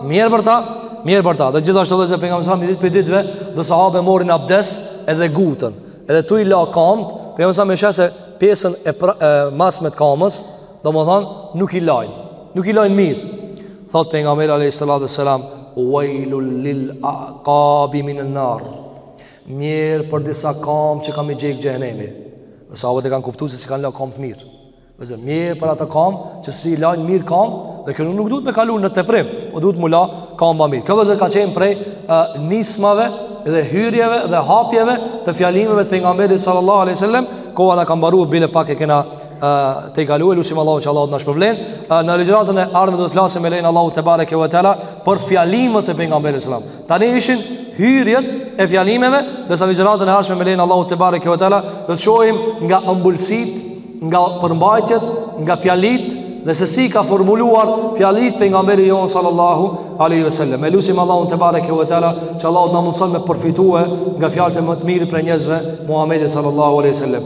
mjerë për ta Mjerë për ta Dhe gjithashtu dhe që pejgamberi selam Ni ditë prej ditëve Do sahabe morin abdes Edhe ngutën Edhe tu i la kamët Pejgamberi selam i sheh se Pjesën e, pra, e masme t'kamës Domethënë, nuk i lajnë Nuk i lajnë mirë Thotë Pejgamberi a.s. Uejlun lil a'kabi minen nar Mjerë për disa kamb që ka me i djeg xhehenemi Dhe sahabët e kanë kuptu se s'i kanë la kambt mirë Vëllezër mjerë për ato kamb që s'i lajnë mirë kamb Dhe kjo nuk duhet me kalu në teprim Po duhet m'u la kamba mirë Kjo vëllezër ka qenë prej a, nismave dhe hyrjeve dhe hapjeve Të fjalimeve të Pejgamberit sallallahu aleyhi sallam Koha na ka mbaru e bile pak e kena tejkalu e lusim Allahun që Allahu të na shpërblen. Në ligjëratën e ardhme do të flasim me lejen e Allahut tebareke ue teala për fjalimet e Pejgamberit selam. Tani ishin hyrjet e fjalimeve ndërsa ligjëratën e ardhme me lejen e Allahut tebareke ue teala do të shohim nga ëmbëlsitë, nga përmbajtjet, nga fjalitë dhe se si ka formuluar fjalitë Pejgamberi jonë sallallahu aleyhi ve sellem. E lusim Allahun tebareke ue teala që Allahu na mundëson me përfitue nga fjalët e më të mirit prej njerëzve Muhammedit sallallahu aleyhi ve sellem.